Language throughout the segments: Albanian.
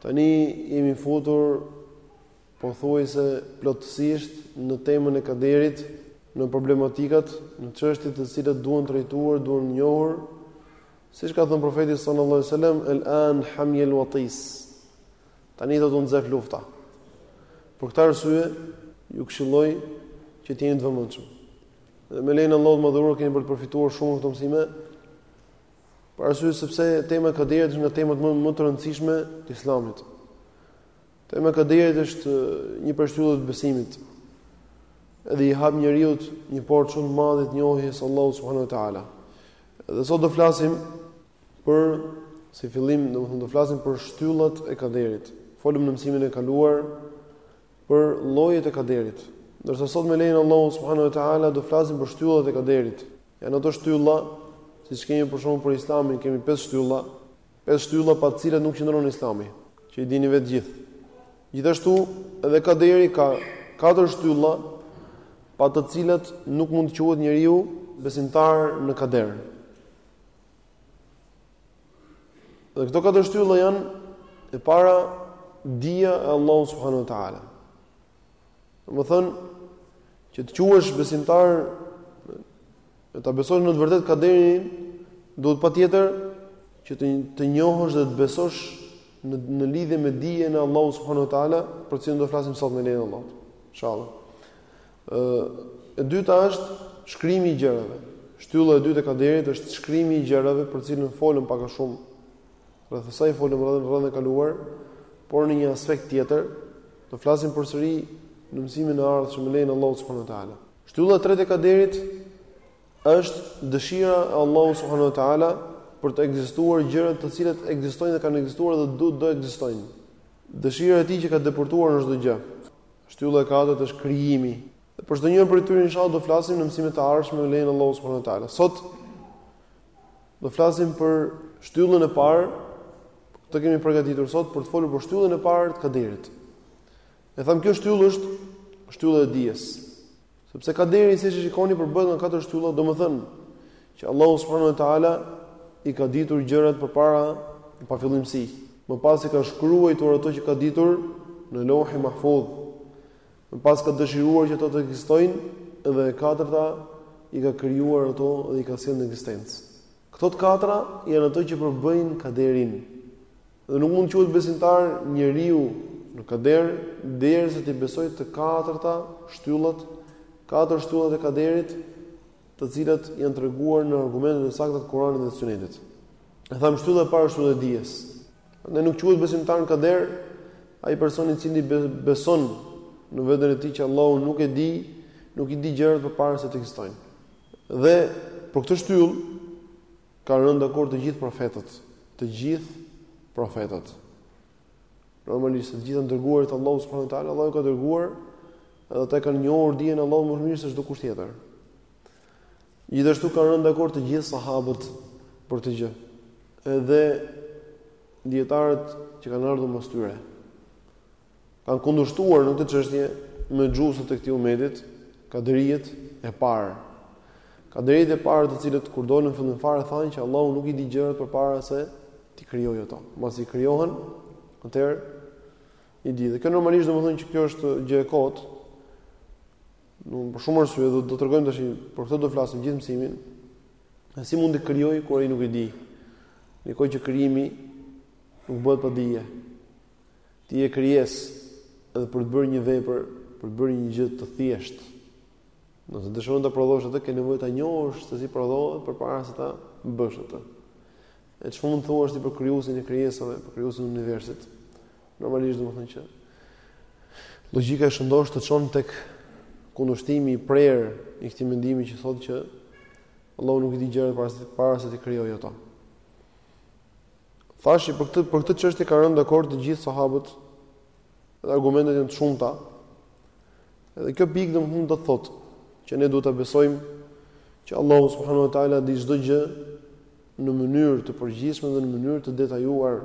Tani jemi futur pothuajse plotësisht në temën e kaderit, në problematikat, në çështjet të cilat duhen trajtuar, duhen njohur. Siç ka thënë profeti sallallahu alajhi wasallam, "El-an hamyal watis." Tani do të nxehet lufta. Për këtë arsye, ju këshilloj që të jeni të vëmendshëm. Dhe me lejen e Allahut të madhëruar, keni për të përfituar shumë në këto mësime, Për arsye sepse tema e kaderit është nga temat më më të rëndësishme të Islamit. Tema e kaderit është një prej shtyllave të besimit. Edhe i hap njeriut një portë shumë të madhe të njohjes së Allahut subhanuhu teala. Dhe sot do flasim për si fillim, domethënë do flasim për shtyllat e kaderit. Folëm në mësimin e kaluar për llojet e kaderit. Ndërsa sot me lejen e Allahut subhanahu wa taala do flasim për shtyllat e kaderit. Janë ato shtylla, siç kemi për shembull për Islamin, kemi pesë shtylla, pesë shtylla pa të cilat nuk qëndron Islami, që i dini ve të gjithë. Gjithashtu, edhe kaderi ka katër shtylla pa të cilat nuk mund të quhet njeriu besimtar në kader. Dhe këto katër shtylla janë e para dija e Allahut subhanahu wa taala. Domethënë që të quhesh besimtar e ta besosh në të vërtetë kaderin duhet patjetër që të të njohësh dhe të besosh në në lidhje me dijen e Allahut subhanahu wa taala, për cilën do të flasim sot me lejen e Allahut. Inshallah. Ë e dyta është shkrimi i gjërave. Shtylla e dytë e kaderit është shkrimi i gjërave për të cilën folëm pak a shumë. Rreth asaj folëm herën e kaluar, por në një aspekt tjetër do flasim përsëri në mësimin e ardhshëm me lejen e Allahut subhanahu wa taala. Shtylla e tretë e kaderit është dëshira e Allahut subhanahu wa taala për të ekzistuar gjërat të cilat ekzistojnë dhe kanë ekzistuar dhe do të ekzistojnë. Dëshira e tij që ka depërtuar në çdo gjë. Shtylla e katërt është krijimi. Dhe për çdo njërin prej tyre inshallah do flasim në mësimet e ardhshme me lejen e Allahut subhanahu wa taala. Sot do flasim për shtyllën e parë. Këtë kemi përgatitur sot për të folur për shtyllën e parë të kaderit. E thamë kjo shtyllë është shtylla e dijes. Sepse kaderi siç po e shikoni përbëhet nga katër shtylla, domethënë që Allahu subhanahu wa taala i ka ditur gjërat përpara në pafillimësi. Më pas i ka shkruajtur ato që ka ditur në Lohi Mahfuz. Më pas ka dëshiruar që ato të ekzistojnë dhe e katërta i ka krijuar ato dhe i ka sjellë në ekzistencë. Këto të katra janë ato që përbëjnë kaderin. Dhe nuk mund të quhet besimtar njeriu në kader derisa t'i besojë të katërta shtyllat, katër shtyllat e kaderit, të cilat janë treguar në argumentet e sakta të Kuranit dhe Sunetit. E thamë shtylla e parë shtylla e dijes. Dhe nuk quhet besimtar në kader ai person i cili beson në veten e tij që Allahu nuk e di, nuk i di gjërat përpara se të ekzistojnë. Dhe për këtë shtyllë Kanë rënë dakord të gjithë profetët, të gjithë profetët. Normalisht se të gjithë i ka dërguar Allahu subhanahu wa taala, Allahu i ka dërguar dhe ata e kanë njohur dijen e Allahut më mirë se çdo kush tjetër. Gjithashtu kanë rënë dakord të gjithë sahabët për këtë gjë. Edhe dijetarët që kanë ardhur mbas tyre. Kanë kundërshtuar në këtë çështje mexhusët e këtij umeti, kaderitë e parë. Kaderitë e parë të cilët kur dolën fillim fare thanë që Allahu nuk i di gjërat përpara se t'i krijojë ato. Mbasi krijohen, atëherë i di. Dhe kjo normalisht domethënë që kjo është gjë e kotë. Për shumë arsye do të tregojmë tash për këtë do flasim gjithë mësimin. E si mund t'i krijojë kur ai nuk i di. Dihet që krijimi nuk bëhet pa dije. Ti je krijesë dhe për të bërë një vepër, për të bërë një gjë të thjeshtë. Nëse dëshiron të prodhosh atë, ke nevojë ta njohësh se si prodhohet përpara se ta bësh atë. E çfarë mund të thuash ti për krijuesin e krijesave, për krijuesin e universit? Normalisht domethënë që logjika e shëndoshë të çon tek kundërshtimi i prerë i këtij mendimi që thotë që Allahu nuk i di gjërat para se para se t'i krijojë ato. Thashë për këtë për këtë çështje kanë rënë dakord të gjithë sahabët. Dhe argumentet janë të shumta. Edhe kjo pikë domthon do të thotë që ne duhet ta besojmë që Allahu subhanahu wa taala di çdo gjë në mënyrë të përgjithshme dhe në mënyrë të detajuar.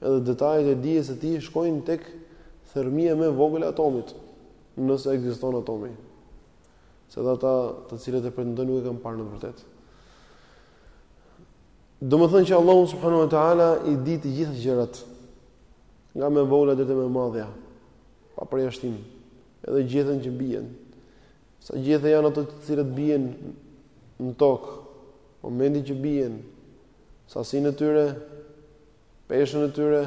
Edhe detajet e dijes së tij shkojnë tek thërrmia më e vogël e atomit, nëse ekziston atomi. Se dhe ata të cilët e pretendojnë nuk e kanë parë në të vërtetë. Domethënë që Allahu subhanahu wa ta'ala i di të gjitha gjërat, nga më e vogla deri te më e madhja, pa përjashtim, edhe gjethet që bijen. Sa gjethe janë ato të cilat bijen në tokë, momentin që bijen, sasinë e tyre, peshën e tyre,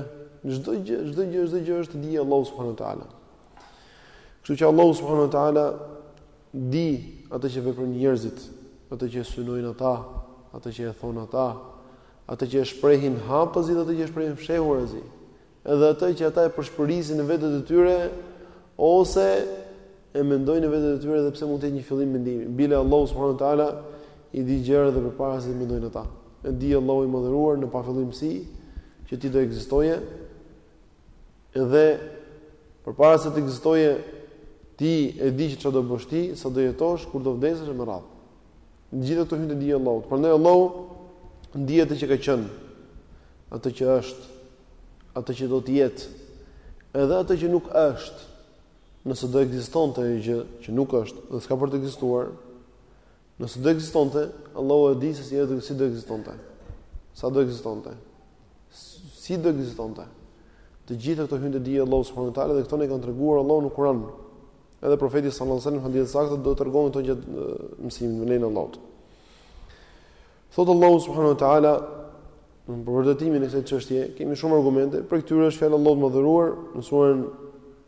çdo gjë, çdo gjë, çdo gjë është te dija e Allahut subhanuhu teala. Kështu që Allahu subhanuhu teala di atë që veprojnë njerëzit, atë që synojnë ata, atë që e thonë ata, atë që e shprehin haptazi dhe atë që e shprehin fshehurazi, edhe atë që ata e përshpërisin në vetet e tyre, ose e mendojnë në vete të tyre dhe pse mund të jetë një fillim mendimi. Bile Allahu subhanahu wa taala i di gjërat dhe përpara se të mendojnë ata. E di Allahu i madhëruar në pafillimsi që ti do ekzistoje. Edhe përpara se të ekzistoje ti e di që çfarë do bësh ti, sa do jetosh, kur do vdesësh e më radh. Gjithë ato hyn te dija e Allahut. Prandaj Allahu di atë që ka qenë, atë që është, atë që do të jetë, edhe atë që nuk është. Nëse do ekzistonte një gjë që nuk është dhe s'ka për të ekzistuar, nëse do ekzistonte, Allahu e di se si do si do ekzistonte. Sa do ekzistonte? Si do ekzistonte? Të gjitha këto hyjnë te dija e Allahut subhanahu wa taala dhe këto na i kanë treguar Allahu në Kur'an. Edhe profeti sallallahu alajhi wasallam hadith saktë do t'i tregojmë këto gjatë mësimit me lejen e Allahut. Thot Allahu subhanahu wa taala për vërtetimin e kësaj çështje kemi shumë argumente, prej këtyre është fjala e Allahut të madhëruar në surën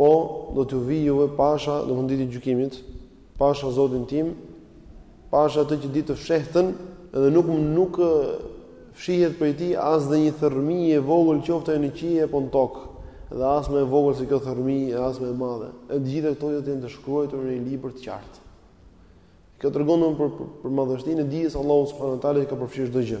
Po, do t'ju vijë juve pasha, domethënë dita e gjykimit, pasha Zotin tim, pasha atë që di të fshehtën edhe nuk nuk fshihet prej tij as dhe një thërrmijë e vogël qoftë në qiell apo në tokë, dhe as më e vogël se kjo thërrmijë e as më e madhe. E të gjitha këto do të jenë të shkruara në një libër të qartë. Kjo tregon për për, për madhështinë e dijes Allahu subhanahu wa taala që ka përfshirë çdo gjë.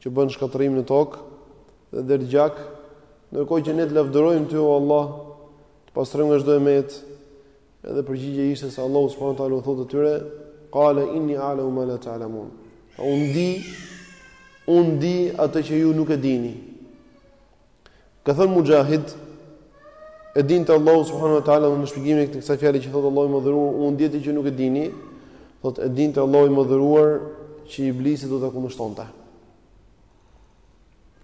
që bën shkatërrim në tokë dhe derdh gjak, ndërkohë që ne të lavdërojmë ty o Allah, të pastrojmë nga çdo e metë. Edhe përgjigja ishte se Allahu subhanahu wa taala u thotë atyre, "Qala inni a'lamu ma la ta'lamun." Unë di, unë di atë që ju nuk e dini. Ka thënë Mujahid, e dinte Allahu subhanahu wa taala në shpjegimin e kësaj fjale që thotë Allahu i madhëruar, unë di atë që nuk e dini, thotë e dinte Allahu i madhëruar që iblisi do ta kundërshtonte.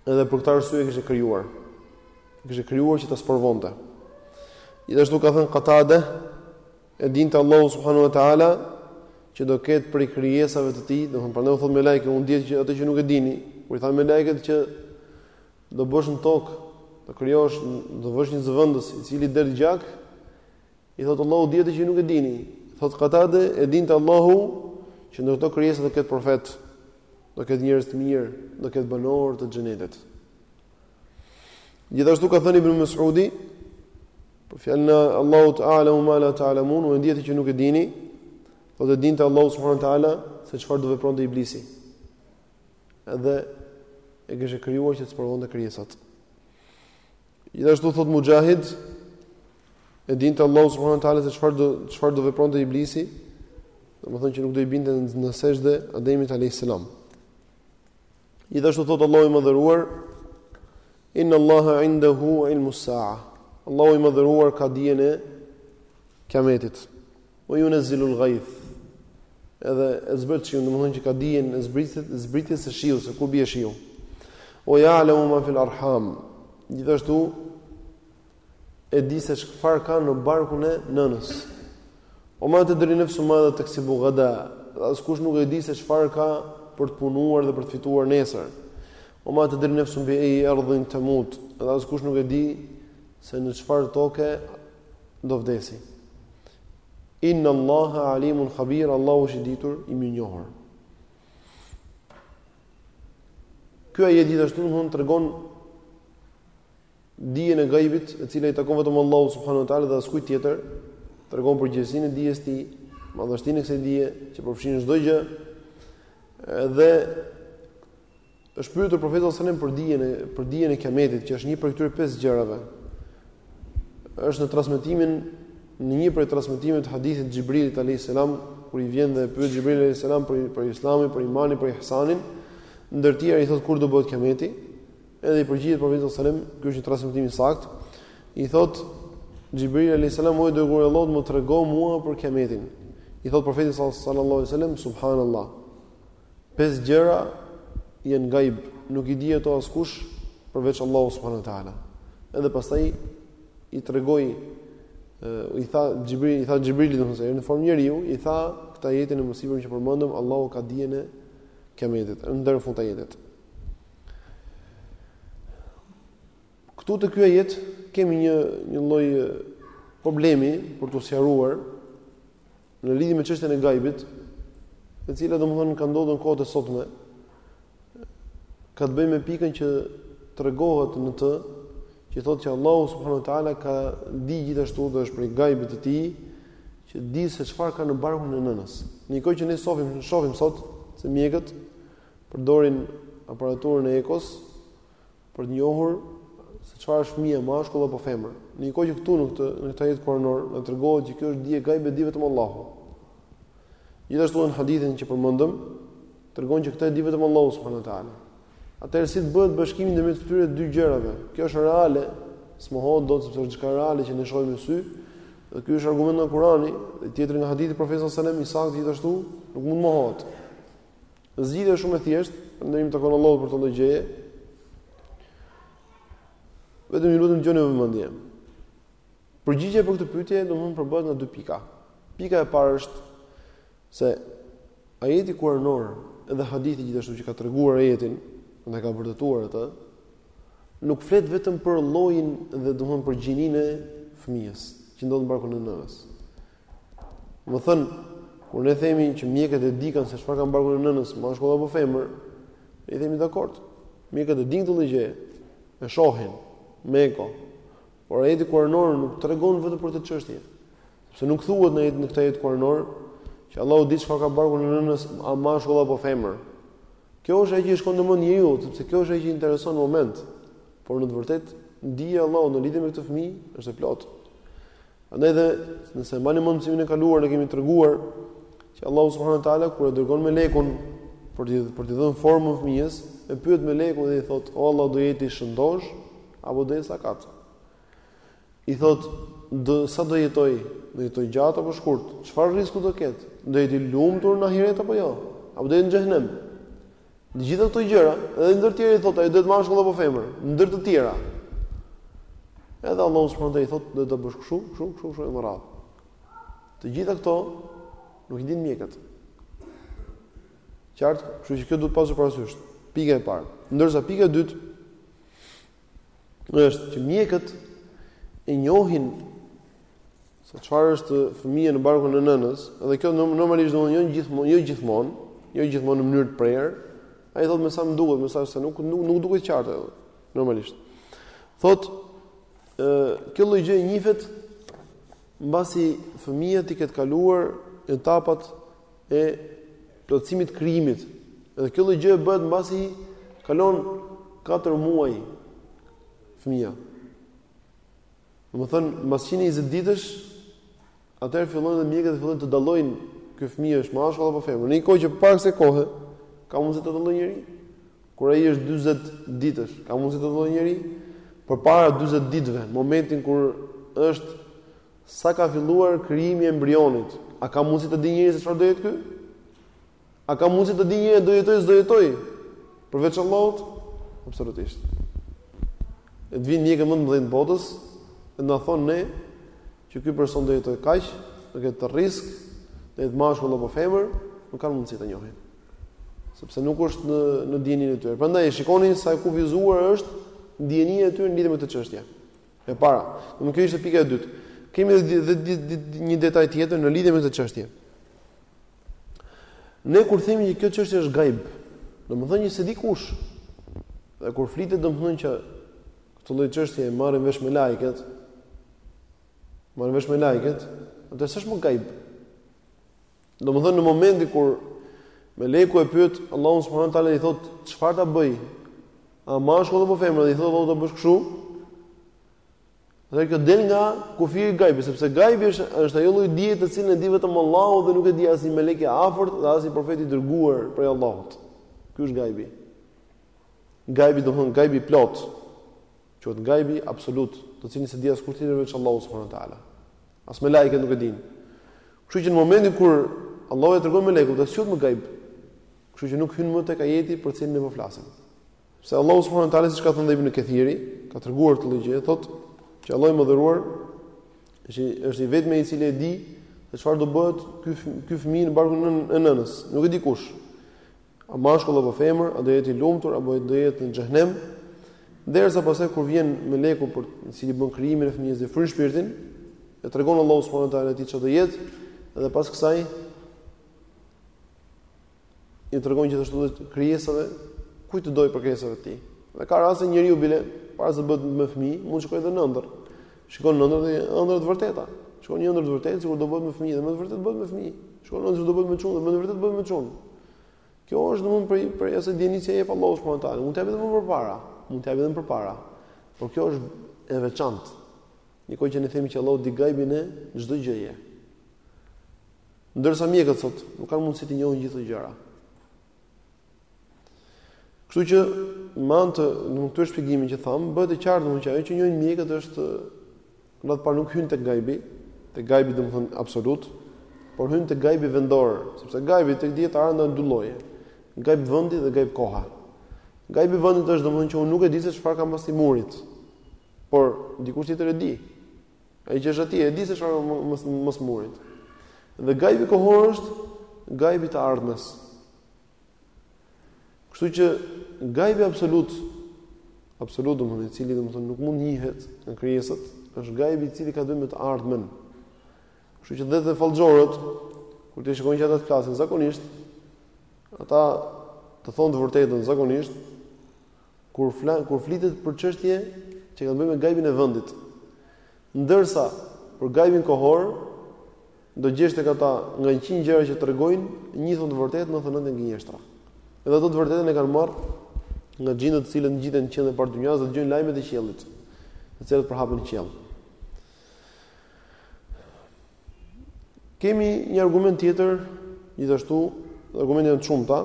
Edhe për këtë arsye e kishte krijuar. E kishte krijuar që ta sprovonte. Gjithashtu ka thënë Qatade, e dinte Allahu subhanahu wa taala që do ketë prej krijesave të tij, domethënë prandaj u thotë melaikeve, unë di atë që atë që nuk e dini, kur i thanë melaiket që do bësh në tokë, do krijosh, do vësh një zëvendës i cili derdh gjak, i thotë Allahu unë di atë që nuk e dini. Thot Katade, e dinte Allahu që ndër këto krijesa do ketë profet, do ketë njerëz të mirë, do ketë banorë të xhenetit. Gjithashtu ka thënë Ibn Mas'udi, për fjalën e Allahut a'lamu ma la ta'lamun, unë di atë që nuk e dini, thotë e dinte Allahu subhanahu wa ta'ala se çfarë do vepronte iblisi. edhe e kishte krijuar që të sprovonte krijesat. Gjithashtu thot Mujahid, e dinte Allahu subhanahu wa taala se çfarë do çfarë do vepronte iblisi, domethënë që nuk do i binte në sexhde Ademit alayhis salam. Gjithashtu thot Allahu i madhëruar, inna Allaha indahu ilmus sa'a. Allahu i madhëruar ka dijen e kiametit. Ua junezzilul gajth, edhe e zbret shiun, domethënë që ka dijen e zbritit, zbritjes së shiut, se kur bje shiu. Ua jalemu ma fil arham, gjithashtu e di se çfarë ka në barkun e nënës. Ua ma tedri nefsun madha teksibu gada, dhe askush nuk e di se çfarë ka për të punuar dhe për të fituar nesër. Ua ma tedri nefsun bi ejji erdin temut, dhe askush nuk e di se në çfarë toke do vdesi. Inna Allaha alimun khabir, Allahu është i ditur, i mirënjohur. Ky ajet gjithashtu domethënë tregon dijen e gajbit, e cila i takon vetëm Allahu subhanahu wa taala dhe askujt tjetër, tregon për gjerësinë e dijes tij, madhështinë e kësaj dije që përfshin çdo gjë. Dhe Është pyetur Profeti sallallahu alajhi wasallam për dijen e për dijen e kiametit, që është një prej këtyre pesë gjërave. Është në transmetimin në një prej transmetimeve të hadithit Xhibrilit alayhis salam, kur i vjen dhe pyet Xhibril alayhis salam për për Islamin, për imanin, për ihsanin, ndër të tjera i thot kur do bëhet kiameti, edhe i përgjigjet Profeti sallallahu alajhi wasallam, ky është një transmetim i saktë, i thot Xhibril alayhis salam, "O i dërguar i Allahut, më trego mua për kiametin." I thot Profeti sallallahu alajhi wasallam, "Subhanallahu Pesë gjëra janë gajb, nuk i di ato askush përveç Allahut subhanahu wa taala. Edhe pastaj i tregoi i tha Xhibril, i tha Xhibrilit domethënë, në formë njeriu, i tha këtë ajetin e mësipërm që përmendëm, Allahu ka dijen e kiametit, e deri në fund të ajetit. Këtu të ky ajet kemi një një lloj problemi për të sqaruar në lidhje me çështjen e gajbit, e cila domethënë ka ndodhur në kohët e sotme, ka të bëjë me pikën që tregohet në të që thotë që Allahu subhanahu wa taala ka dije gjithashtu dhe është prej gajbit të tij që di se çfarë ka në barkun e nënës. Në një kohë që ne shohim shohim sot se mjekët përdorin aparaturën e ekos për të njohur se çfarë është fëmija mashkull apo femër. Në një kohë që këtu në këtë në këtë ajet kuranor na tregohet që kjo është dije gajbi e di vetëm Allahu. Gjithashtu në hadithin që përmendëm tregon që këtë e di vetëm Allahu subhanahu wa taala. Atëherë si të bëhet bashkimi ndërmjet këtyre dy gjërave? Kjo është reale, s'mohohet dot sepse është diçka reale që ne shohim me sy. Dhe ky është argument nga Kurani, dhe tjetri nga hadithi i profetit sallallahu alajhi wasallam i saktë gjithashtu, nuk mund mohohet. Zgjidhja është shumë e thjeshtë, ndonjë takon Allahu për ta ndëgju. Vetëm ju lutem dëgjoni me vëmendje. Përgjigja për këtë pyetje do mund të përbëhet nga dy pika. Pika e parë është se ajeti kuranor dhe hadithi gjithashtu që ka treguar ajetin dhe ka vërtetuar atë nuk flet vetëm për llojin dhe domethënë për gjininë e fëmijës që ndodhet në barkun e nënës. Domethënë, kur ne themi që mjekët e dikan se çfarë ka në barkun e nënës, mashkull apo femër, i themi dakord. Mjekët e dinë këtë gjë. E shohin me eko. Por ajeti kuranor nuk tregon vetëm për këtë çështje. Sepse nuk thuhet në në këtë ajet kuranor që Allahu di çfarë ka në barkun e nënës, a mashkull apo femër. Kjo është ajo që i shkon në mend njeriut, sepse kjo është ajo që intereson në moment. Por në të vërtetë, dija e Allahut në lidhje me këtë fëmijë është e plotë. Andaj dhe nëse mbani mend mësimin e kaluar ne kemi treguar që Allahu subhanahu wa taala kur e dërgon melekun për të për t'i dhënë formën fëmijës, e pyet meleku dhe i thotë: "O Allah, do jetë i shëndoshë apo do jetë sakat?" I thotë: "Do sa do jetoj? Do jetoj gjatë apo shkurt? Çfarë rrisku do ketë? Do jetë i lumtur në ahiret apo jo? Apo do jetë në xhehenem?" Të gjitha këto gjëra, edhe ndër të tjera i thotë, a do jetë mashkull apo femër, ndër të tjera. Edhe Allahu subhanahu wa taala i thotë, duhet ta bësh kështu, kështu, kështu, kështu e me radhë. Të gjitha këto nuk i dinë mjekët. Qartë, kështu që kjo duhet pasur parasysh. Pika e parë. Ndërsa pika e dytë, është që mjekët e njohin se çfarë është fëmija në barkun e nënës, dhe kjo normalisht domethënë jo gjithmonë, jo gjithmonë në mënyrë të prerë. Ai thotë me sa më duket, me sa se nuk nuk, nuk duket qartë edhe normalisht. Thotë ë kjo lloj gjë njihet mbasi fëmija t'i ketë kaluar etapat e plotësimit të krijimit. Dhe kjo lloj gjëje bëhet mbasi kalon 4 muaj fëmija. Domethënë, mbas 120 ditësh, atëherë fillojnë dhe mjekët dhe fillojnë të dallojnë ky fëmijë është mashkull apo femër. Në një kohë që përpara kësaj kohe, ka mundësi ta dallojë njeri? Kur ai është 20 ditësh, ka mundësi ta dallojë njeri? Përpara 20 ditëve, momentin kur është Sa ka filluar krijimi i embrionit? A ka mundësi të dijë njeri se çfarë do jetë ky? A ka mundësi të dijë njeri do jetojë, s'do jetojë? Përveç Allahut? Absolutisht. Le të vijnë mjekët më të mëdhenj të botës, e na thonë ne që ky person do jetojë kaq, do ketë këtë rrisk, do jetë mashkull apo femër, nuk kanë mundësi ta njohin. Sepse nuk është në në dijenin e tyre. Prandaj shikoni sa e kufizuar është dijenia e tyre në lidhje me këtë çështje. E para, domethënë kjo ishte pika e dytë. Kemi dhe një detaj tjetër në lidhje me këtë çështje. Ne kur themi që kjo çështje është gajb, domethënë që s'e di kush. Dhe kur flitet domethënë që këtë lloj çështje e marrin vesh melaiket, marrin vesh melaiket, atëherë s'është më gajb. Domethënë në momentin kur Meleku e pyet Allahun subhanahu wa taala i thot çfarë ta bëj? A mashkull apo femër? Dhe i thot do ta bësh kështu. Atëherë kjo del nga kufiri i gajbit, sepse gajbi është është ajo lloj dije të cilën e di vetëm Allahu dhe nuk e di asnjë melek i afërt dhe asnjë profet i dërguar prej Allahut. Ky është gajbi. Gajbi domethënë gajbi plot. Quhet gajbi absolut, të cilin s'e di askush tjetër veç Allahu subhanahu wa taala. As melaiket nuk e din. Kështu që në momentin kur Allahu e tregon melekut, atëherë s'është më gajb. Kështu që nuk hyn më tek ajeti për cilin ne po flasim. Se Allahu subhanahu wa taala siç ka thënë Ibn Kathiri, ka treguar këtë gjë, thotë që Allahu i madhëruar është është i vetmi i cili e di se çfarë do bëhet ky ky fëmijë në barkun e nënës. Nuk e di kush. A mashkull apo femër, a do jetë i lumtur apo do jetë në xhehenem? Derisa pastaj kur vjen meleku për i cili bën krijimin e fëmijës dhe fryn shpirtin, e tregon Allahu subhanahu wa taala atij çfarë do jetë dhe pas kësaj i tregon gjithashtu edhe krijesave kujt të dojë prej krijesave të tij. Dhe ka raste njeriu bile para se bëhet me fëmijë, mund të shikojë edhe në ëndërr. Shikon në ëndërr, ëndrra të vërteta. Shikon një ëndërr të vërtetë, sikur do bëhet me fëmijë, dhe me të vërtetë bëhet me fëmijë. Shikon ëndërr do bëhet me çun, dhe me të vërtetë bëhet me çun. Kjo është domethënë prej prej asaj dijenie që e jep Allahu subhanahu wa taala. Mund të japet edhe më përpara, mund të japet edhe më përpara. Por kjo është e veçantë. Në një kohë që ne themi që Allahu di gajbin e çdo gjëje. Ndërsa mjekët sot nuk kanë mundësi të njohin gjithë këto gjëra. Kështu që me anë të këtij shpjegimit që tham, bëhet e qartë domethënë që ajo që njohin mjekët është në radhë të parë nuk hyn te gajbi, te gajbi domthon absolut, por hyn te gajbi vendor, sepse gajbi tek dijetarët ndahet dy lloje, gajb vendi dhe gajb koha. Gajbi i vendit është domthon që unë nuk e di se çfarë ka mbas murit. Por dikush tjetër e di. Ai që është atje e di se çfarë ka mbas murit. Dhe gajbi kohor është gajbi i të ardhmes. Kështu që gajbi absolut absolut domethënë i cili domethënë nuk mund të njihet nga krijesat, është gajbi i cili ka të bëjë me të ardhmen. Kështu që dhe te fallxhorët kur ti shikon që ata të flasin zakonisht, ata të thonë të vërtetën zakonisht, Kur fla, kur flitet për çështje që kanë të bëjnë me gajbin e vendit. Ndërsa për gajbin kohor do gjesh tek ata nga 100 gjëra që tregojnë, një thonë të vërtetë, 99 janë gënjeshtra. Edhe atë të vërtetën e kanë marrë nga xhinët të cilët ngjiten në qiellin e parë dynjas dhe dëgjojnë lajmet e qiellit, të cilat përhapen në qiell. Kemi një argument tjetër, gjithashtu, argumentet janë të shumta,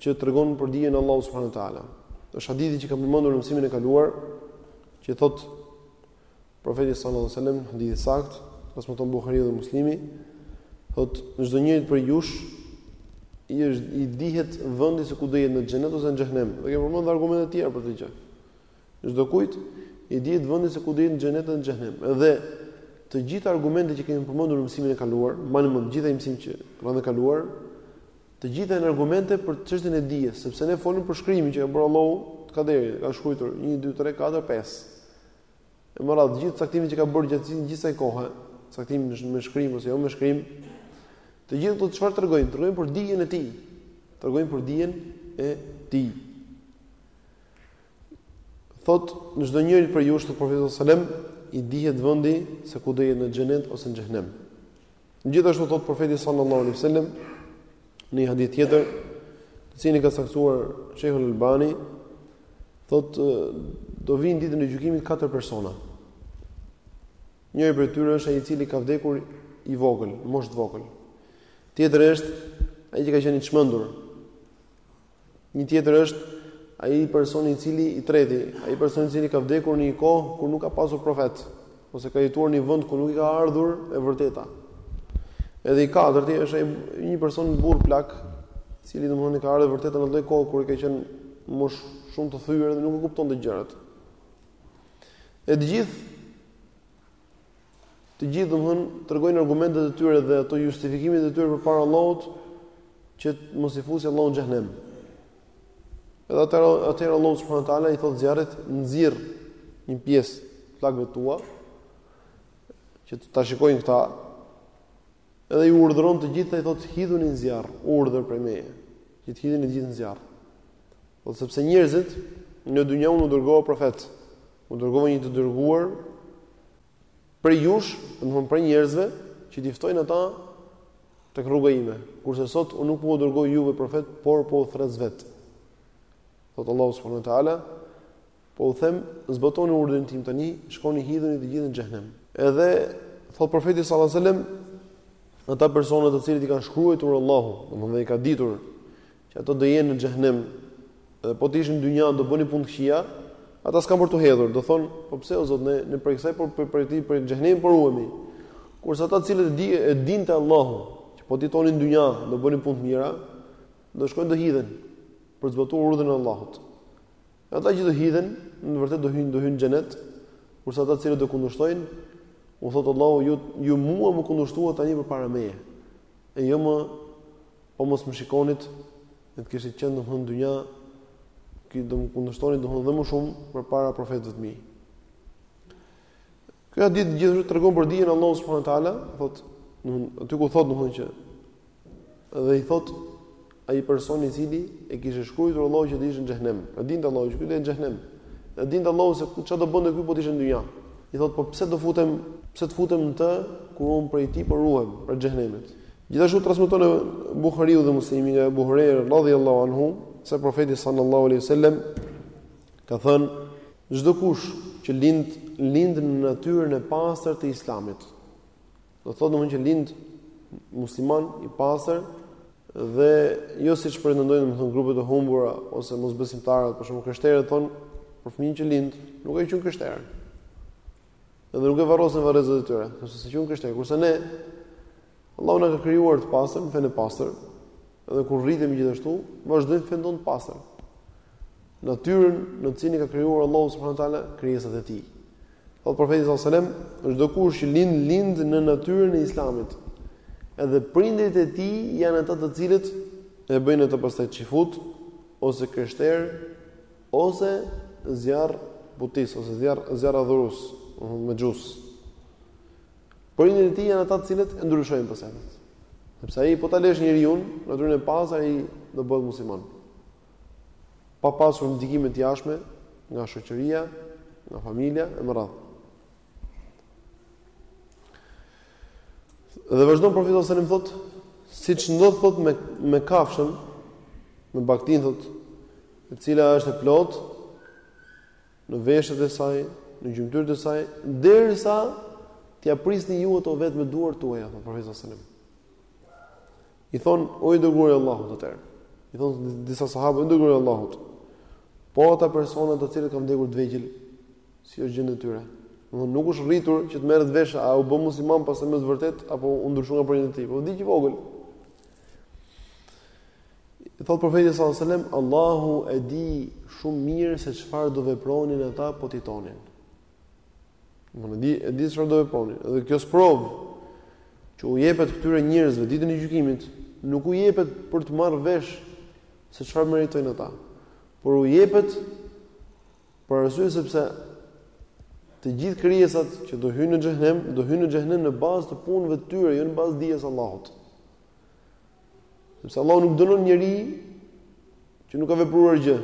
që tregon për dijen e Allahut subhanahu wa taala. Është hadithi që kam përmendur në mësimin e kaluar, që thot profeti sallallahu alajhi wasallam, hadithi i saktë, transmeton Buhariu dhe Muslimi, thot në çdo njeri prej jush i është i dihet vendi se ku do jetë në xhenet ose në xhenem. Dhe kemi përmendur argumente të tjera për këtë gjë. Çdo kujt i dihet vendi se ku do jetë në xhenet ose në xhenem. Edhe të gjitha argumentet që kemi përmendur në mësimin e kaluar, mbani mend të gjitha mësimin që e kemi kaluar, Të gjitha janë argumente për çështjen e dijes, sepse ne folim për shkrimin që ka bërë Allahu të kaderit, ka shkruar 1 2 3 4 5. E më radh gjithë caktimin që ka bërë gjatë gjithë kësaj kohe, caktimin është me shkrim ose jo me shkrim. Të gjithë këto çfarë tregojnë? Tregojnë për dijen e tij. Tregojnë për dijen e tij. Thot në çdo njëri prej jush thot profeti sallallahu alajhi wasallam i dihet vendi se ku do jetë në xhenet ose në xhenem. Gjithashtu thot profeti sallallahu alaihi wasallam në një hadith tjetër, të cilin e ka saktuar Sheikh Al-Albani, thot do vinë ditën e gjykimit katër persona. Njëri prej tyre është ai i cili ka vdekur i vogël, në moshë të vogël. Tjetri është ai që ka qenë i çmendur. Një tjetër është ai person i cili i treti, ai person i cili ka vdekur në një kohë kur nuk ka pasur profet, ose ka jetuar në një vend ku nuk i ka ardhur e vërteta. Edhe i katërti është ai një person burrë plak, i cili domthonë i ka ardhur e vërteta në atë kohë kur ai ka qenë në moshë të thyer dhe nuk e kuptonte gjërat. E të gjithë Të gjithë domthon tregojnë argumentet e tyre dhe ato justifikimet e tyre përpara Allahut që të mos i fusë Allahu në xhenem. Edhe atëherë Allahu subhanahu wa taala i thotë zjarrit nxirr një pjesë të flakëve tua që ta shikojnë këta. Edhe i urdhëron të gjithë i thotë hidhuni në zjarr, urdhër prej meje, që të hidhuni të gjithë në zjarr. Do të sepse njerëzve në dynja unë u dërgova profet. U dërgova një të dërguar prej jush, domethënë prej njerëzve që t'i ftojnë ata tek rruga ime. Kurse sot unë nuk po u dërgoj juve profet, por po u thërres vet, thot Allahu subhanahu wa taala po u them, zbatoni urdhrin tim tani, shkoni hidhuni të gjithë në xhenem. Edhe thot profeti sallallahu alajhi wasallam, ata persona të cilët i ka shkruar Allahu, domethënë i ka ditur që ata do jenë në xhehenem, edhe po të ishin në dynja do bënin punë të këqija, ata s'kan për të hedhur, do thonë, po pse o Zot ne ne për kësaj por për për ti për xhehenem po ruhemi. Kurse ata të cilët e di e dinte Allahu, që po t'jetonin në dynja do bënin punë të mira, do shkojnë të hidhen për të zbatuar urdhrin e Allahut. Ata që do hidhen, në vërtet do hyjnë do hyjnë në xhenet, kurse ata të cilët do kundërshtojnë, u thot Allahu ju ju mua më kundërshtuat tani përpara meje. E jo më Po mos më shikonit, e të kishit qenë domthon n'dynja, që do më kundërshtonit domthon dhe më shumë përpara profetëve të mi. Kjo hadith gjithashtu tregon për dijen e Allahut subhanahu wa taala, thotë, domthon aty ku thotë domthon që dhe i thotë ai personi i cili e kishte shkruar Allahu që të ishte në xhenem. E dinte Allahu që ky do jetë në xhenem. E dinte Allahu se ku çfarë do bënte ky po të ishte në dynja. I thotë po pse do futem, pse të futem në të kur un prej ti po ruhem prej xhenemit. Gjithashtu transmeton Buhariu dhe Muslimi nga Abu Huraira radhiyallahu anhu se profeti sallallahu alaihi wasallam ka thënë çdo kush që lind lind në natyrën e pastër të islamit. Do thotë domthënë që lind musliman i pastër dhe jo siç pretendojnë domethënë grupet e humbura ose mosbesimtarët, për shembull krishterët thonë për fëmijën që lind nuk e quajnë krishter. Edhe nuk e varrosin varrezat e tyre, sepse s'e quajnë krishter, kurse ne Allahu na ka krijuar të pastër, në fenë e pastër. Edhe kur rritemi gjithashtu, vazhdojmë fenë tonë të pastër. Natyrën në të cilën ka krijuar Allahu subhanahu teala krijesat e tij. Thot profeti sallallahu alajhi wasallam, çdo kush që lind lind në natyrën e Islamit. Edhe prindërit e tij janë ata të cilët e bëjnë atë pastaj çifut ose krishter Ose zjarrputist, ose zjarr zjarradhurus, mexhus. Prindërit e tij janë ata të cilët e ndryshojnë pastaj. Sepse ai po ta lësh njeriun në natyrën e pastër ai do bëhet musliman. Pa pasur ndikime të jashtme nga shoqëria, nga familja e më radh. Dhe vazhdon profeti sallallahu alajhi wasallam thotë, siç ndodh thotë me me kafshën, me baktin thotë, e cila është e plot në veshët e saj, në gjymtyrët e saj, derisa t'ia prisni ju ato vetë me duart tuaja, thotë profeti sallallahu alajhi wasallam. I thon, o i dërguari i Allahut atëherë. I thon disa sahabë, o i dërguari i Allahut. Po ata persona të cilët kanë vdekur të vegjël, si është gjendja e tyre? Domethënë nuk është rritur që të merret vesh a u bë musliman pastaj me të vërtet apo u ndryshua nga prindërit e tij. Po vdiq i vogël. I thot profeti sallallahu alajhi wasallam, Allahu e di shumë mirë se çfarë do vepronin ata po t'jetonin. Unë di, e di çfarë do të bëni. Dhe kjo sprovë që u jepet këtyre njerëzve ditën e gjykimit, nuk u jepet për të marrë vesh se çfarë meritojnë ata. Por u jepet për arsye sepse të gjithë krijesat që do hyjnë në xhenem, do hyjnë në xhenem në bazë të punëve të tyre, jo në bazë të dijes së Allahut. Sepse Allahu nuk dënon njeri që nuk ka vepruar gjë,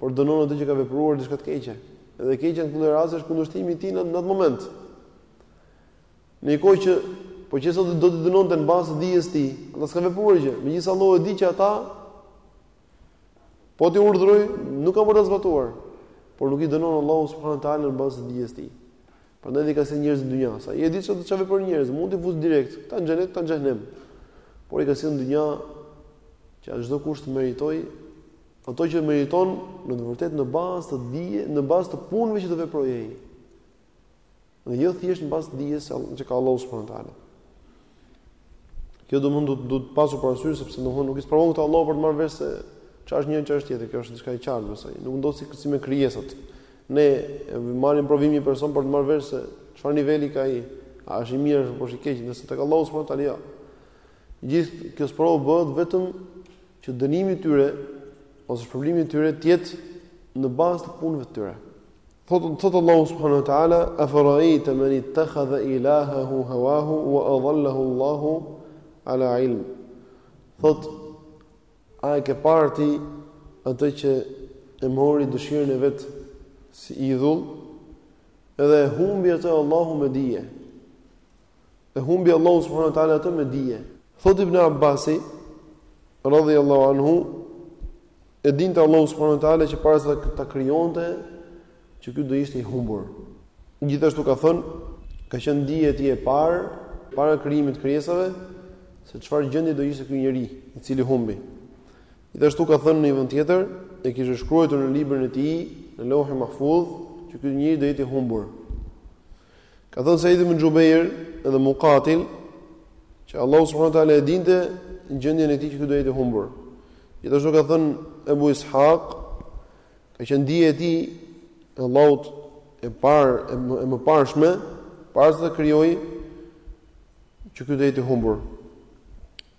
por dënon atë që ka vepruar diçka të keqe. Edhe e keqja në këtë rast është kundërshtimi i tij në atë moment. Në një kohë që po qe se do t'i dënonte në bazë të dijes tij, ata s'kanë vepruar gjë. Megjithëse Allahu e di që ata po t'i urdhërojë, nuk kanë për ta zbatuar, por nuk i dënon Allahu subhanahu teala në bazë të dijes ti. Prandaj dhe i ka sjellë njerëzit në dynja, sa e di çfarë do të veprojnë njerëzit, mund t'i fusë direkt, a në xhenet, a në xhenem. Por i ka sjellë në dynja që çdokush të meritojë atë që meriton në të vërtetë në bazë të dije, në bazë të punëve që do veprojë ai. Dhe jo thjesht në bazë të dijes që ka Allahu subhanahu teala. Kjo domethënë duhet pasur parasysh sepse domethënë nuk i sprovon këta Allahu për të marrë vesh se çfarë është njëri çfarë është tjetri. Kjo është diçka e qartë besoj. Nuk ndodh sikurse me krijesat. Ne e marrim në provim një person për të marrë vesh se çfarë niveli ka ai. A është i mirë apo është i keq, ndërsa tek Allahu subhanahu taala. Jo. Gjithë kjo sprovë bëhet vetëm që dënimi i tyre ose shpërblimi i tyre të jetë në bazë të punëve të tyre. Thotë Allahu subhanahu wa taala afara'aita man ittakhadha ilahahu hawahu wa adallahu Allahu ala ilm. Thotë a e ke parë ti atë që e mori dëshirën e vet si idhull edhe e humbi atë Allahu me dije. E humbi Allahu subhanahu wa taala atë me dije. Thotë Ibn Abbasi radhiyallahu anhu e dinte Allahu subhanahu wa taala që para se ta krijonte që ky do ishte i humbur. Gjithashtu ka thënë ka qenë dije e tij e parë para krijimit të krijesave se çfarë gjendje do ishte ky njeri i cili humbi. Gjithashtu ka thënë në një vend tjetër, e kishte shkruar në librin e tij, në Lauhul Mahfuz, që ky njeri do jetë i humbur. Ka thënë Said ibn Jubair dhe Muqatil që Allahu subhanahu wa taala e dinte gjendjen e tij që ky do jetë i humbur. Gjithashtu ka thënë Abu Ishaq ka qenë dije e tij e Allahut e parë e mëparshme para se ta krijojë që ky do jetë i humbur.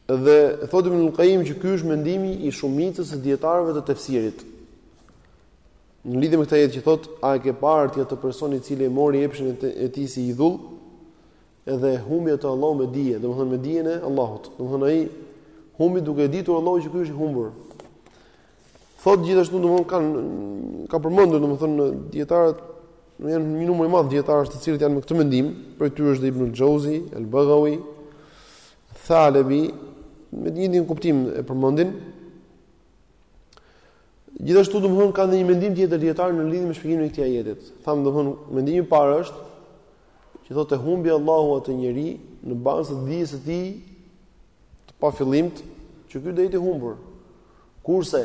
Dhe thotë Ibn Qayyim që ky është mendimi i shumicës së dijetarëve të tefsirit. Në lidhje me këtë ajet që thotë, a e ke parë ti atë person i cili e mori epshin e tij si idhull? Edhe e humbi atë Allahu me dije, domethënë me dijen e Allahut. Domethënë ai humbi duke e ditur Allahu që ky është i humbur. Thotë gjithashtu domethënë kanë ka përmendur domethënë dijetarët janë një numër i madh dijetarësh të cilët janë me këtë mendim, prej tyre është edhe Ibnul Xheuzi, el-Begavi, Thalebi, me këtë kuptim e përmendin. Gjithashtu domethënë kanë edhe një mendim tjetër dijetarët në lidhje me shpjegimin e këtij ajeti. Thamë domethënë mendimi i parë është që thotë e humbi Allahu atë njeri në bazë të dijes së tij të pafillimt që ky do jetë i humbur. Kurse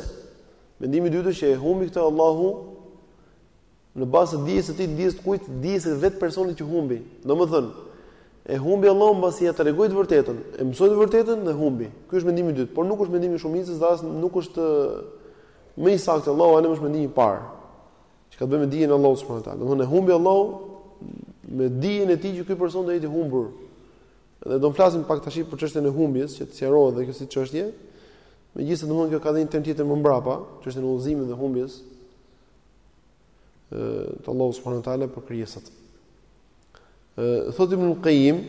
mendimi i dytë është që e humbi këtë Allahu Në bazë të dijes së tij, dijes të kujt, dijes së vetë personit që humbi. Domethënë, e humbi Allahu mbasi ia tregoi të vërtetën, e mësoi të vërtetën dhe humbi. Ky është mendimi i dytë, por nuk është mendimi i shumicës dhe as nuk është më i saktë Allahu alim është mendimi i parë. Që ka lidhje me dijen e Allahut subhanahu wa taala. Domthonë e humbi Allahu me dijen e tij që ky person do jetë i humbur. Dhe do të flasim pak tash për çështjen e humbjes, që të sqarohet dhe kjo si çështje. Megjithëse domthonë kjo ka dhe një temë tjetër më mbrapa, çështjen e udhëzimit dhe humbjes, të Allahu subhanahu wa taala për krijesat. Ë thotë Ibnul Kajim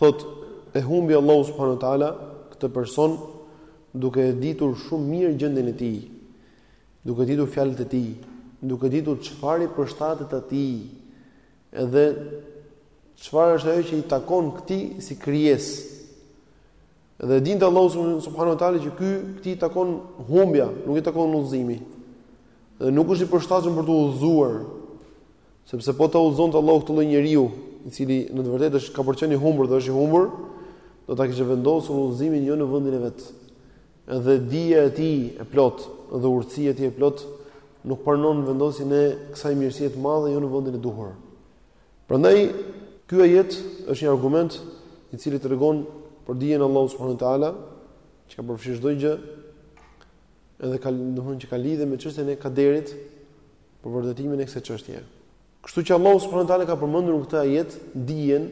thotë e humbi Allahu subhanahu wa taala këtë person duke e ditur shumë mirë gjendjen e tij, duke ditur fjalët e tij, duke ditur çfarë i përshtatet atij, edhe çfarë është ajo që i takon këtij si krijesë. Dhe e dinte Allahu subhanahu wa taala që ky këtij i takon humbja, nuk i takon udhëzimi. Dhe nuk është i përshtatshëm për t'u udhëzuar, sepse po ta udhëzonte Allahu këtë lloj njeriu, i cili në të vërtetë është ka për të qenë i humbur dhe është i humbur, do ta kishte vendosur udhëzimin jo në vendin e vet. Dhe dija e tij e plotë dhe urtësia e tij e plotë nuk pranon vendosjen e kësaj mirësie të madhe jo në vendin e duhur. Prandaj ky ajet është një argument i cili tregon për dijen e Allahut subhanahu wa taala, që ka përfshirë çdo gjë, edhe ka domthënë që ka lidhje me çështjen e kaderit për vërtetimin e kësaj çështjeje. Kështu që Allahu subhanahu wa taala ka përmendur në këtë ajet dijen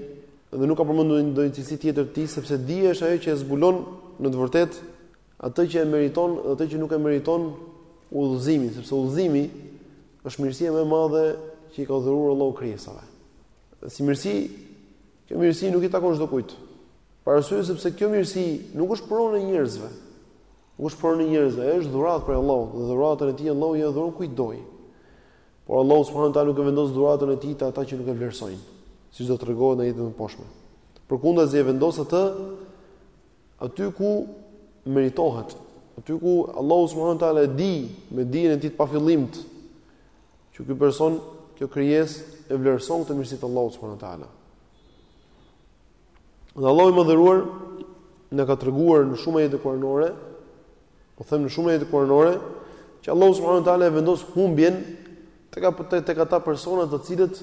dhe nuk ka përmendur ndonjë cilësi tjetër të tij sepse dija është ajo që e zbulon në të vërtetë atë që e meriton dhe atë që nuk e meriton udhëzimin, sepse udhëzimi është mirësia më e madhe që i ka dhuruar Allahu krijesave. Dhe si mirësi, kjo mirësi nuk i takon çdokujt. Për arsye sepse kjo mirësi nuk është pronë e njerëzve. Nuk është pronë e njerëzve, është dhuratë prej Allahut dhe dhuratën e tij Allahu ia dhuron kujt dojë. Por Allahu subhanahu taala nuk e vendos dhuratën e tij te ata që nuk e vlerësojnë, siç do të tregohet në ajetet e poshtme. Përkundazi e vendos atë Aty ku meritohet, aty ku Allahu subhanahu wa taala e di me dijen e tij të pafillimt që ky person, kjo krijesë e vlerëson këtë mirësi të Allahut subhanahu wa taala. Dhe Allahu i madhëruar na ka treguar në shumë ajete kuranore, po them në shumë ajete kuranore, që Allahu subhanahu wa taala e vendos humbjen tek ata tek ata persona të cilët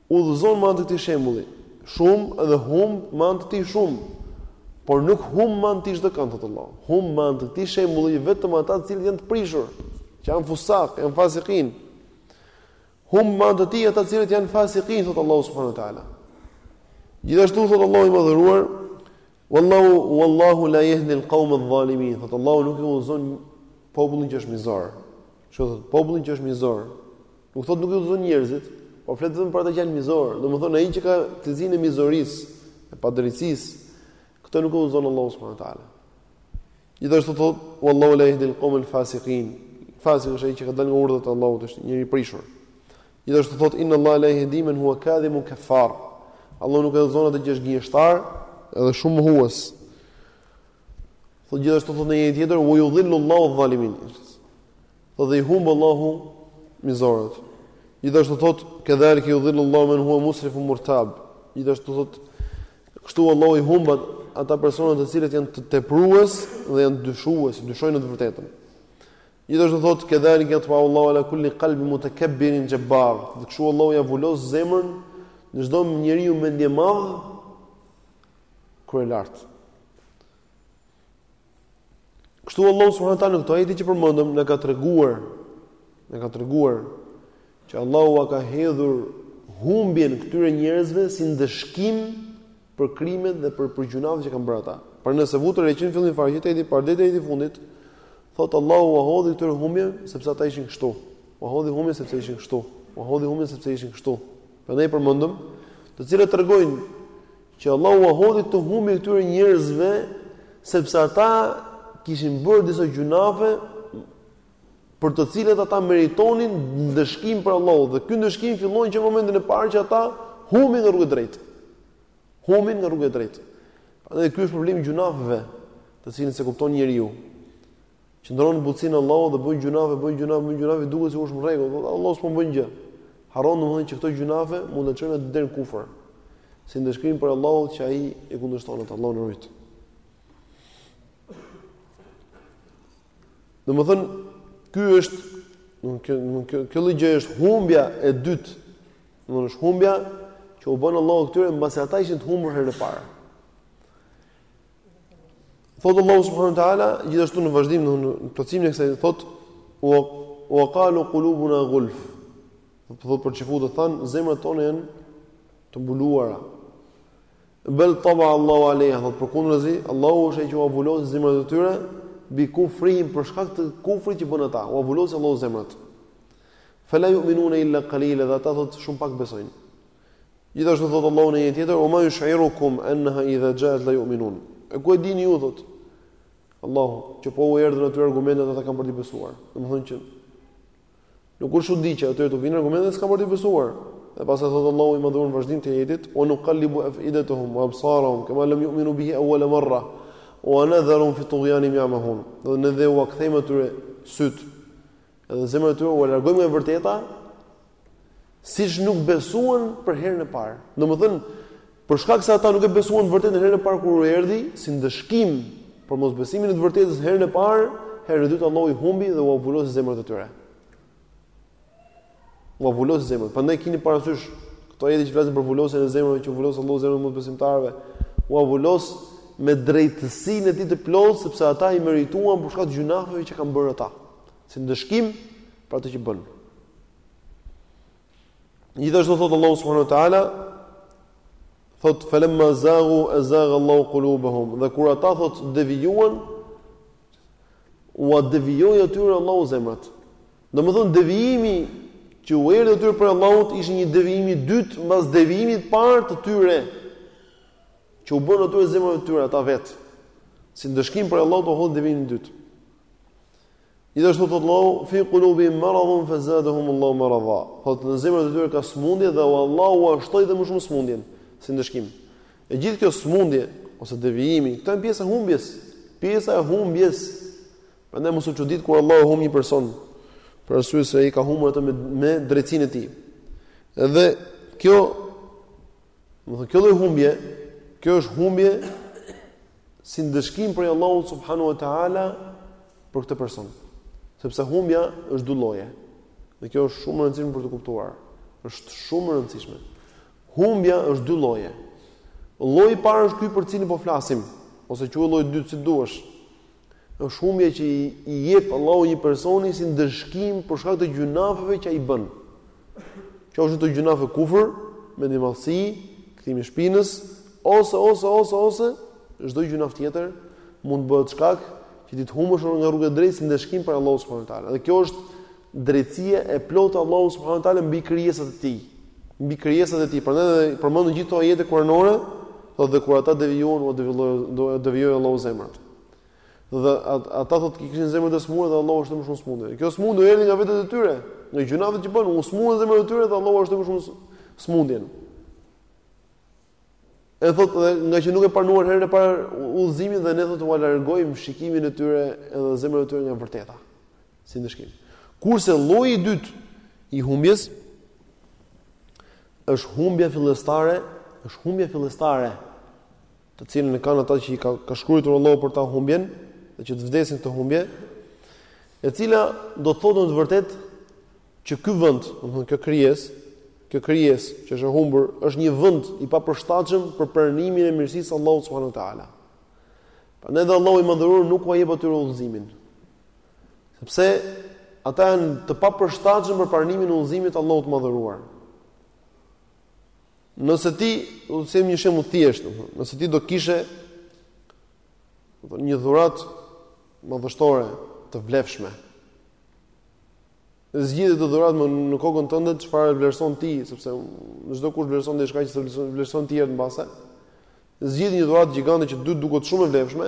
Udhëzon me anë të këtij shembulli, shumë dhe humb me anë të tij shumë, por nuk humb me anë të tij çdo kënd, thot Allahu. Humb me anë të këtij shembulli vetëm ata të cilët janë të prishur, që janë fusak, janë fasikin. Humb me anë të tij ata të cilët janë fasikin thot Allahu subhanahu wa taala. Gjithashtu thot Allahu i madhëruar, wallahu wallahu la yahdi al-qawm adh-dhalimin. Thot Allahu nuk i udhëzon popullin që është mizor. Thot popullin që është mizor, Nuk thotë nuk i udhëzon njerëzit, por flet vetëm për ata që janë mizor, domethënë ai që ka cilësinë e mizorisë, e padrejtësisë, këtë nuk e udhëzon Allahu subhanahu wa taala. Gjithashtu thotë wallahu la yahdi al-qawm al-fasiqin. Fasiku është ai që ka dalë nga urdhrat e Allahut, është një i prishur. Gjithashtu thotë inna Allah la yahdi man huwa kadhibun kaffar. Allahu nuk e udhëzon atë që është gënjeshtar, edhe shumë mohues. Thotë gjithashtu thotë në një tjetër, "Wa yudhillu Allahu adh-dhalimin." Dhe i humb Allahu mizorët. Gjithashtu thotë, "Kedhalika yudhillu Allahu man huwa musrifun murtab." Gjithashtu thotë, "Kështu Allahu i humb ata persona të cilët janë teprues dhe janë dyshues, dyshojnë në të vërtetën." Gjithashtu thotë, "Kedhalika yatba'u Allahu ala kulli qalbin mutakabbirin jabbar." Dhe kështu Allahu ia vulos zemrën çdo njeriu mendjemadh kryelart. Kështu Allahu subhanahu wa taala në këto ajete që përmendëm na ka treguar na ka treguar që Allahu ua ka hedhur humbjen këtyre njerëzve si ndëshkim për krimet dhe për për gjunafet që kanë bërë ata. Por nëse vutë re që në fillim fare që te ajeti i parë deri deri te i fundit, thot Allahu ua hodhi këtyre humbjen sepse ata ishin kështu. U hodhi humbjen sepse ishin kështu. U hodhi humbjen sepse ishin kështu. Prandaj përmendëm të cilët tregojnë Që Allahu ua hodhi këtë humbje këtyre njerëzve sepse ata kishin bërë disa gjunafe për të cilat ata meritonin ndëshkim prej Allahut dhe ky ndëshkim fillon që në momentin e parë që ata humbin nga rruga e drejtë. Humbin nga rruga e drejtë. Prandaj ky është problemi i gjunafeve, të cilin s'e kupton njeriu. Që sheh butësinë e Allahut dhe bën gjunafe, bën gjunafe, bën gjunafe, duket sikur është në rregull, Allahu s'po bën gjë. Harron domethënë që këto gjunafe mund të çojnë deri në kufër. Si ndëshkim prej Allahut që ai e kundërshton atë, Allahu na rujt. Domethënë, ky është, domethënë kjo, domethënë kjo, kjo gjë është humbja e dytë. Domethënë është humbja që u bën Allahu këtyre mbasi ata ishin të humbur herën e parë. Thotë Allahu subhanahu wa taala gjithashtu në vazhdim në plotësimin e kësaj thotë wa qalu qulubuna gulf. Do të thotë për çifutët thanë zemrat tona janë të mbuluara. Bel taba Allahu alaiha, thotë përkundrazi, Allahu është ai që ua vulosi zemrat e tyre bi kufrihim për shkak të kufrit që bënë ata. Ua vulosi Allahu zemrat. Fala yu'minuna illa qalila, dhe ata thotë shumë pak besojnë. Gjithashtu thotë Allahu në një ajet tjetër, "Wa ma yushirukum annaha idha ja'at la yu'minun." E ku e dini ju thotë Allahu, që po u erdhën atyre argumentet ata kanë për të besuar. Domethënë që nuk është çudi që atyre t'u vijnë argumentet s'kanë për të besuar. Dhe pastaj thotë Allahu i madhëruar në vazhdim të ajetit, "Wa nuqallibu afidatuhum wa absarahum kama lam yu'minu bihi awwala marra." Wa nadharuhum fi tughyanihim yamahun. Dhe ne do ua kthejmë atyre sytë. Edhe zemrat e tyre ua largojmë nga e vërteta Siç nuk besuan për herën e parë. Domethënë, për shkak se ata nuk e besuan të vërtetën herën e parë kur u erdhi, si ndëshkim për mosbesimin e të vërtetës herën e parë, herën e dytë Allahu i humbi dhe ua vulosi zemrat e tyre. Ua vulosi zemrat. Prandaj kini parasysh këto ajete që flasin për vulosjen e zemrave, që ua vulos Allahu zemrat e mosbesimtarëve, ua vulos me drejtësinë e tij të plotë sepse ata i merituan për shkak të gjynaheve që kanë bërë ata. si ndëshkim për ato që bënë. Gjithashtu thot Allahu subhanahu wa taala thot falamma zaghu azagha Allahu qulubahum dhe kur ata thot devijuan ua devijoi atyre Allahu zemrat. Domethën devijimi që u erdhi atyre prej Allahut ishte një devijim i dytë mbas devijimit të parë të tyre që u bënë atyre zemrave të tyre ata vet. Si ndëshkim prej Allahut u erdhi devijimi i dytë. Gjithashtu thotë Allahu fi qulubihim maradun fazadahum Allahu marada. Thotë në zemrat e tyre ka smundje dhe Allahu ua shtoi dhe më shumë smundjen si ndëshkim. E gjithë kjo smundje ose devijimi, këto janë pjesa e humbjes, pjesa e humbjes. Prandaj mos u çudit kur Allahu humb një person për arsye se ai e ka humbur atë me, me drejtsinë e tij. Edhe kjo Domethënë kjo lloj humbje, kjo është humbje si ndëshkim prej Allahut subhanahu wa taala për këtë person. Sepse humbja është dy lloje. Dhe kjo është shumë e rëndësishme për t'u kuptuar. Është shumë e rëndësishme. Humbja është dy lloje. Lloji i parë është ky për të cilin po flasim, ose quaje lloji i dytë si të duash. Është humbja që i jep Allahu një personi si ndëshkim për shkak të gjynafeve që ai bën. Qofshin ato gjynafe kufër, mendjemadhësi, kthim i shpinës, ose ose ose ose çdo gjynaf tjetër mund të bëhet shkak që ti të humbësh nga rruga e drejtë si ndëshkim prej Allahut subhanahu wa taala. Dhe kjo është Drejtësia e plotë e Allahut subhanahu wa taala mbi krijesat e Tij, mbi krijesat e Tij. Prandaj dhe përmenden gjithë këto ajete kuranore, thotë dhe kur ata devijuan, u devijoi, devijoi Allahu zemrat. Dhe ata thotë që kishin zemrat e sëmurë dhe Allahu ua shtoi më shumë sëmundjen. Kjo sëmundje u erdhi nga vetët e tyre, nga gjynahet që bënë, u sëmurën zemrat e tyre dhe Allahu ua shtoi më shumë sëmundjen. E thotë dhe ngaqë nuk e pranuan herën e parë udhëzimin dhe ne thotë ua largojmë shikimin e tyre edhe zemrat e tyre nga e vërteta. Si ndëshkim. Kurse lloji i dytë i humbjes është humbja fillestare, është humbja fillestare, të cilën e kanë ata që i ka ka shkruar Allahu për ta humbjen, dhe që të vdesin në këtë humbje, e cila do të thotë në të vërtetë që ky vend, domethënë kjo krijesë, kjo krijesë që është e humbur, është një vend i papërshtatshëm për pranimin e mirësisë së Allahut subhanuhu teala. Prandaj dhe Allahu i madhëruar nuk ua jep atyre udhëzimin. Sepse ata janë të papërshtatshëm për pranimin e udhëzimit të Allahut të madhëruar. Nëse ti, do të them një shembull të thjeshtë, domethënë, nëse ti do kishe një dhuratë madhështore të vlefshme, Zgjidhe atë dhuratë në kokën tënde çfarë vlerëson ti, sepse çdokush vlerëson diçka që s'e vlerëson ti mbase. Zgjidh një dhuratë gjigante që ty të duket shumë e vlefshme,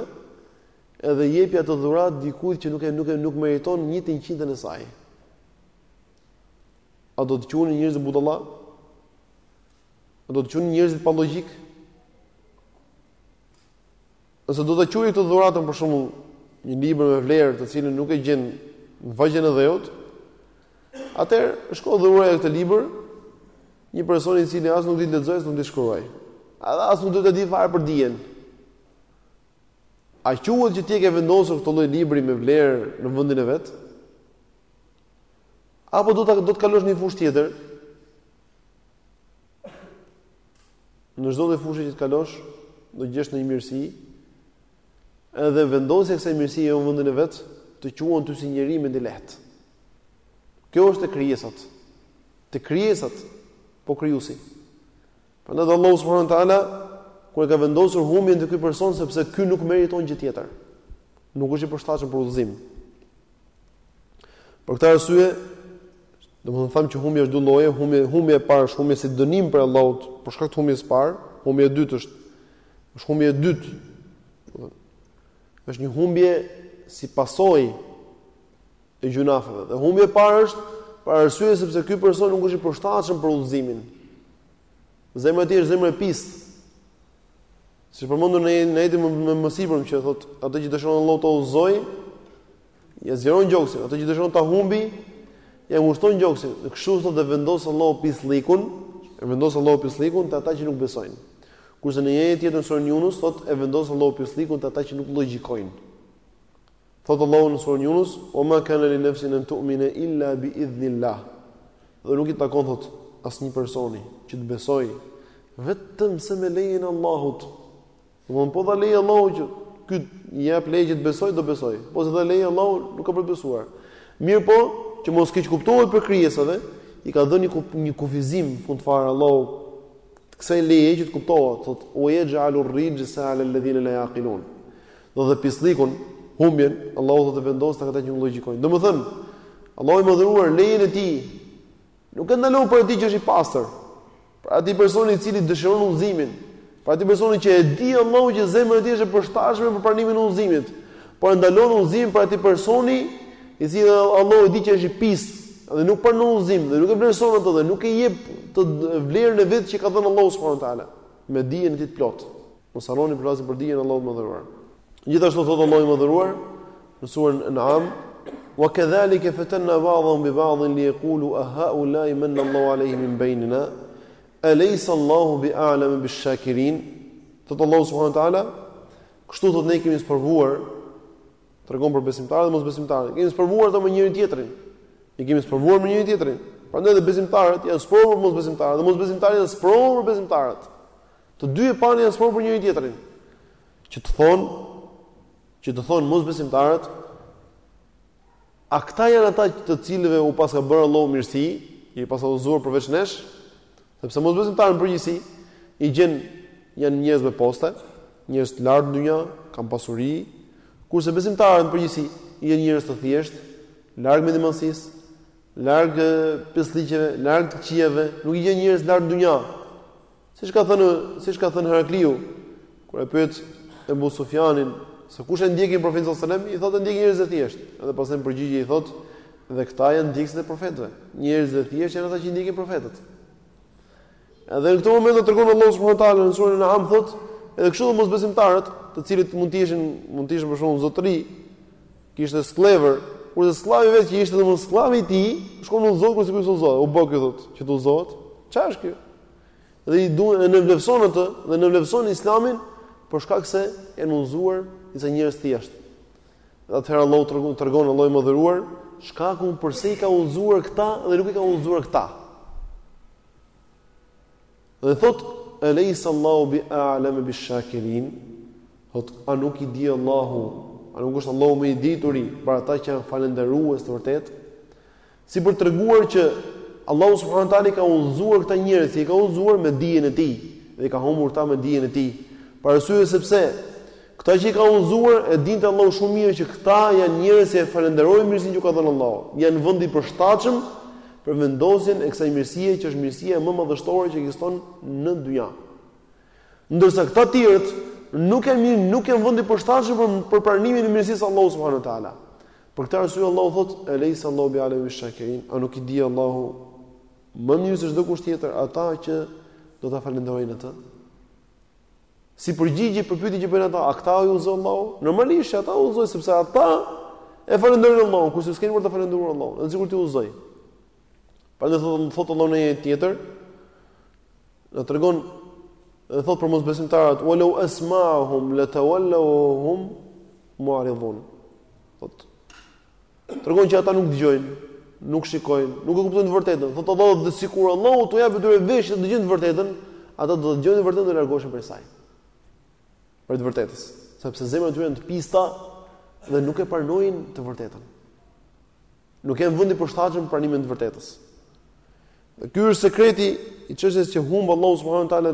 edhe jepja atë dhuratë dikujt që nuk e nuk e nuk meriton 1/100 e saj. A do të quanin njerëzit budalla? A do të quanin njerëzit pa logjikë? Nëse do ta quaj këtë dhuratën për shembull një libër me vlerë të cilin nuk e gjen në faqen e dheut, atëherë shko dhuroja këtë libër një personi i cili as nuk di të lexojë, as nuk di të shkruajë. Edhe as nuk do t'ia dijë fare për dijen. A quhet që ti e ke vendosur këtë lloj libri me vlerë në vendin e vet? Apo do të do të kalosh në një fushë tjetër? në çdo lloj fushe që të kalosh, do gjesh një mirësi. Edhe vendosja e kësaj mirësie jo në vendin e vet, të quan ty si njeri mendjelehtë. Kjo është te krijesat. Te krijesat, po Krijuesi? Prandaj edhe Allahu subhanahu wa taala kur e ka vendosur humbjen te ky person sepse ky nuk meriton gjë tjetër. Nuk është i përshtatshëm për udhëzim. Për këtë arsye, domethënë thamë që humbja është dy lloje, humbja humbja e parë është humbja si dënim prej Allahut për shkak të humbjes së parë, humbja e dytë është është humbja e dytë. Është një humbje si pasojë e gjynaheve. Dhe humbja e parë është për arsye sepse ky person nuk është i përshtatshëm për udhëzimin. Zemra e tij është zemër e pistë. Si përmendur në ajetin më, më, më sipërm që thot, atë që dëshiron Allahu ta udhëzojë, ja zgjeron gjoksin, atë që dëshiron ta humbi, ja ngushton gjoksin. Në kështu thot e vendos Allahu pisllikun, e vendos Allahu pisllikun te ata që nuk besojnë. Kurse në një ajet tjetër në surën Yunus thot e vendos Allahu pisllikun te ata që nuk logjikojnë. Thotë Allahu në surën Yunus, "O ma kana li nafsin an tu'mina illa bi idhnillah." Dhe nuk i takon thot asnjë personi që të besojë vetëm se me lejen e Allahut. Domthon po dha leje Allahu që ky i jep leje që të besojë, do besoj. Po se dha leje Allahu, nuk ka për të besuar. Mirëpo, që mos keqkuptohet prej krijesave, i ka dhënë një kufizim fund fare Allahu kësaj leje që të kuptohet, thot "O yaj'alur rijsa 'ala alladhina la yaqilun." Do dhe pislikun, humbjen, Allahu do të vendosë te këta që nuk logjikojnë. Domethënë, Allahu i madhëruar, lejen e tij, nuk e ndalon prej atij që është i pastër, prej atij personi i cili dëshiron udhëzimin, prej atij personi që e di Allahu që zemra e tij është e përshtatshme për pranimin e udhëzimit, por e ndalon udhëzimin prej atij personi i cili Allahu e di që është i pis, dhe nuk pranon udhëzim, dhe nuk e vlerëson atë dhe nuk i jep vlerën e vet që ka dhënë Allahu subhanahu wa taala, me dijen e tij të plotë. Mos harroni po flasim për dijen e Allahut të Madhëruar. Gjithashtu thotë Allahu i Madhëruar në surën An'am, "Wa kadhalika fatanna ba'dhum bi ba'dhin li yaqulu a ha'ula'i manna Allahu 'alayhim min baynina alaysa Allahu bi a'lam bi shakirin." Thotë Allahu subhanahu wa ta'ala, "Kështu thotë ne kemi sprovuar tregon për besimtarët dhe mosbesimtarët. Kemi sprovuar ata me njëri tjetrin. Ne kemi sprovuar me njëri tjetrin. Prandaj edhe besimtarët janë sprovë për mosbesimtarët, dhe mosbesimtarët janë sprovë për besimtarët. Të dyja palët janë sprovë për njëri tjetrin. Që të thonë, që të thonë mosbesimtarët, a këta janë ata të cilëve u paska bërë Allahu mirësi, i paska udhëzuar përveç nesh, sepse mosbesimtarët në përgjithësi i gjen janë njerëz me poste, njerëz të lartë në dynja, kanë pasuri, kurse besimtarët në përgjithësi janë njerëz të thjeshtë, larg mendjemadhësisë, larg pislliqeve, larg të këqijave, nuk i gjen njerëz të lartë në dynja. Siç ka thënë, siç ka thënë Herakliu, kur e pyet Ebu Sufjanin se kush e ndjekin profetin sallallahu alajhi wasallam, i thotë e ndjekin njerëz të thjeshtë. Edhe pastaj në përgjigje i thotë dhe këta janë ndjekësit e profetëve. Njerëz të thjeshtë janë ata që i ndjekin profetët. Edhe në këtë moment na tregon Allahu subhanahu wa taala në surën Al-An'am thotë, edhe kështu mosbesimtarët, të cilët mund të ishin, mund të ishin për shembull zotëri, kishte skllevër, kurse skllavi vetë që ishte domethënë skllavi i tij, shkon në zot kurse ky zot, u bë ky thotë, të udhëzohet. Çfarë është kjo? dhe i duan e nënvlefson atë dhe nënvlefson Islamin për shkak se janë udhëzuar disa njerëz të thjeshtë. Dhe atëherë Allahu tregon tregon Allahu i madhëruar shkakun pse i ka udhëzuar këta dhe nuk i ka udhëzuar këta. Dhe thot Alaysa Allahu bi a'lama bish-shakirin? Thot a nuk i di Allahu, a nuk është Allahu më i dituri për ata që janë falënderues të vërtetë? Si për të treguar që Allahu subhanahu wa taala i ka udhëzuar këta njerëz, i ka udhëzuar me dijen e tij dhe i ka humbur këta me dijen e tij. Për arsye sepse këta që i ka udhëzuar e dinte Allahu shumë mirë që këta janë njerëz që e falënderojnë mirësinë që u ka dhënë Allahu. Janë vendi i përshtatshëm për vendosjen e kësaj mirësie që është mirësia më madhështore që ekziston në dynja. Ndërsa këta tjerët nuk janë mirë, nuk janë vend i përshtatshëm për për pranimin e mirësisë së Allahut subhanahu wa taala. Për këtë arsye Allahu thotë: "Eleysa Allahu bi aleme bish-shakirin", a nuk i di Allahu më mirë se çdo kush tjetër ata që do ta falënderojnë atë? Si përgjigje për pyetjen që bëjnë ata, a këta i udhëzoi Allahu? Normalisht që ata i udhëzoj sepse ata e falënderojnë Allahun, kurse ju s'keni për ta falënderuar Allahun, edhe sikur t'ju udhëzoj. Prandaj thotë më thotë Allahu në një tjetër, na tregon dhe thotë për mosbesimtarët, "Wa law asma'ahum latawallaw wa hum mu'ridun." Thot. Tregon që ata nuk dëgjojnë, nuk shikojnë, nuk e kuptojnë të vërtetën. Thotë Allahu, "Dhe sikur Allahu t'u japë atyre vesh të dëgjojnë të vërtetën, ata do ta dëgjonin të vërtetën dhe largoheshin prej saj." Prej të vërtetës, sepse zemrat e tyre janë të pista dhe nuk e pranojnë të vërtetën. Nuk janë vend i përshtatshëm për pranimin e të vërtetës. Dhe ky është sekreti i çështjes që humb Allahu subhanahu wa taala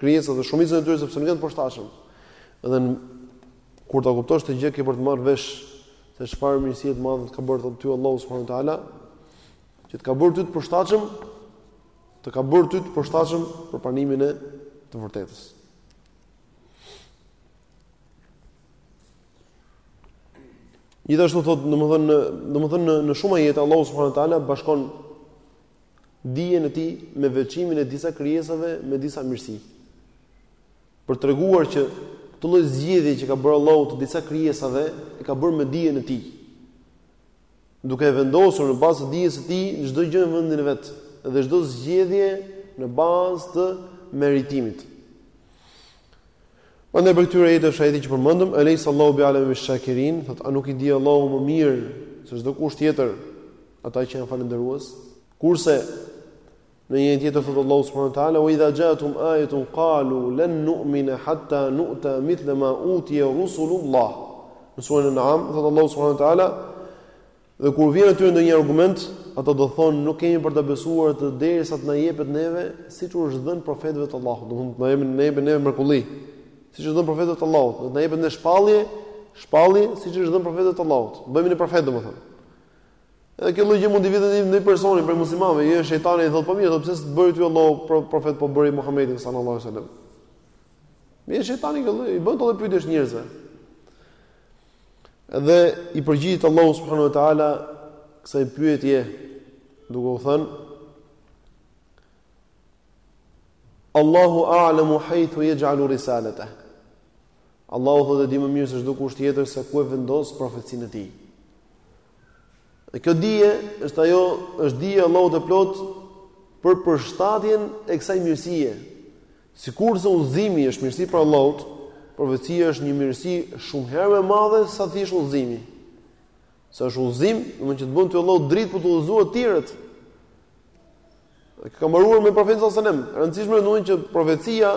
krijesat dhe shumicën e tyre sepse nuk janë të përshtatshëm. Edhe kur ta kuptosh këtë gjë ke për të marrë vesh se çfarë mirësie të madhe të ka bërë ty Allahu subhanahu wa taala, që të ka bërë ty të përshtatshëm, të ka bërë ty të përshtatshëm për pranimin e të vërtetës. Gjithashtu thot, domethënë në domethënë në në shumë ajete Allahu subhanahu wa taala bashkon dijen e tij me veçimin e disa krijesave me disa mirësi. Për treguar që këtë lloj zgjedhje që ka bërë Allahu të disa krijesave e ka bërë me dijen e tij. duke e vendosur në bazë të dijes së tij çdo gjë në vendin e vet dhe çdo zgjedhje në bazë të meritimit. Prandaj prej këtyre ajeteve është ajeti që përmendëm, elejsallahu bi aleme bish-shakirin, thot, a nuk i di Allahu më mirë se çdo kush tjetër ata që janë falënderues, kurse Në një ajet tjetër thotë Allahu subhanahu wa taala: "Wa idha ja'atum ayatun qalu lan nu'mina hatta nu'ta mithla ma utiya rusulullah." Në surën Al-An'am thotë Allahu subhanahu wa taala: "Dhe kur vjen atyre ndonjë argument, ata do thonë nuk kemi për të besuar derisa të na jepet neve siç u është dhënë profetëve të Allahut, do të thotë të na jepet ne jepet neve mrekulli, siç është dhënë profetëve të Allahut, do të na jepet neve shpallje, shpallje siç është dhënë profetëve të Allahut. Bëhemi ne profet domethënë. Edhe kjo lloj gjë mund t'i vijë në mend një personi prej muslimanëve, jo shejtani i thotë po mirë, pse s'të bëri ty Allahu profet po bëri Muhamedin sallallahu alaihi wasallam. Mirë shejtani që i bën këto pyetje njerëzve. Edhe i përgjigjet Allahu subhanahu wa taala kësaj pyetje duke u thënë Allahu a'lamu haythu yaj'alu risalata. Allahu thotë e di më mirë se çdokush tjetër se ku e vendos profecinë e tij. Dhe kjo dije është ajo, është dije e Allahut e plotë për përshtatjen e kësaj mirësie. Sikurse udhëzimi është mirësi prej Allahut, profecia është një mirësi shumë herë më e madhe se sa thjesht udhëzimi. Se është udhëzim, domethënë që të bën ty Allahu dritë për të udhëzuar të tjerët. Dhe ka mbaruar me profetin sallallahu alajhi wasallam. E rëndësishme është domethënë që profecia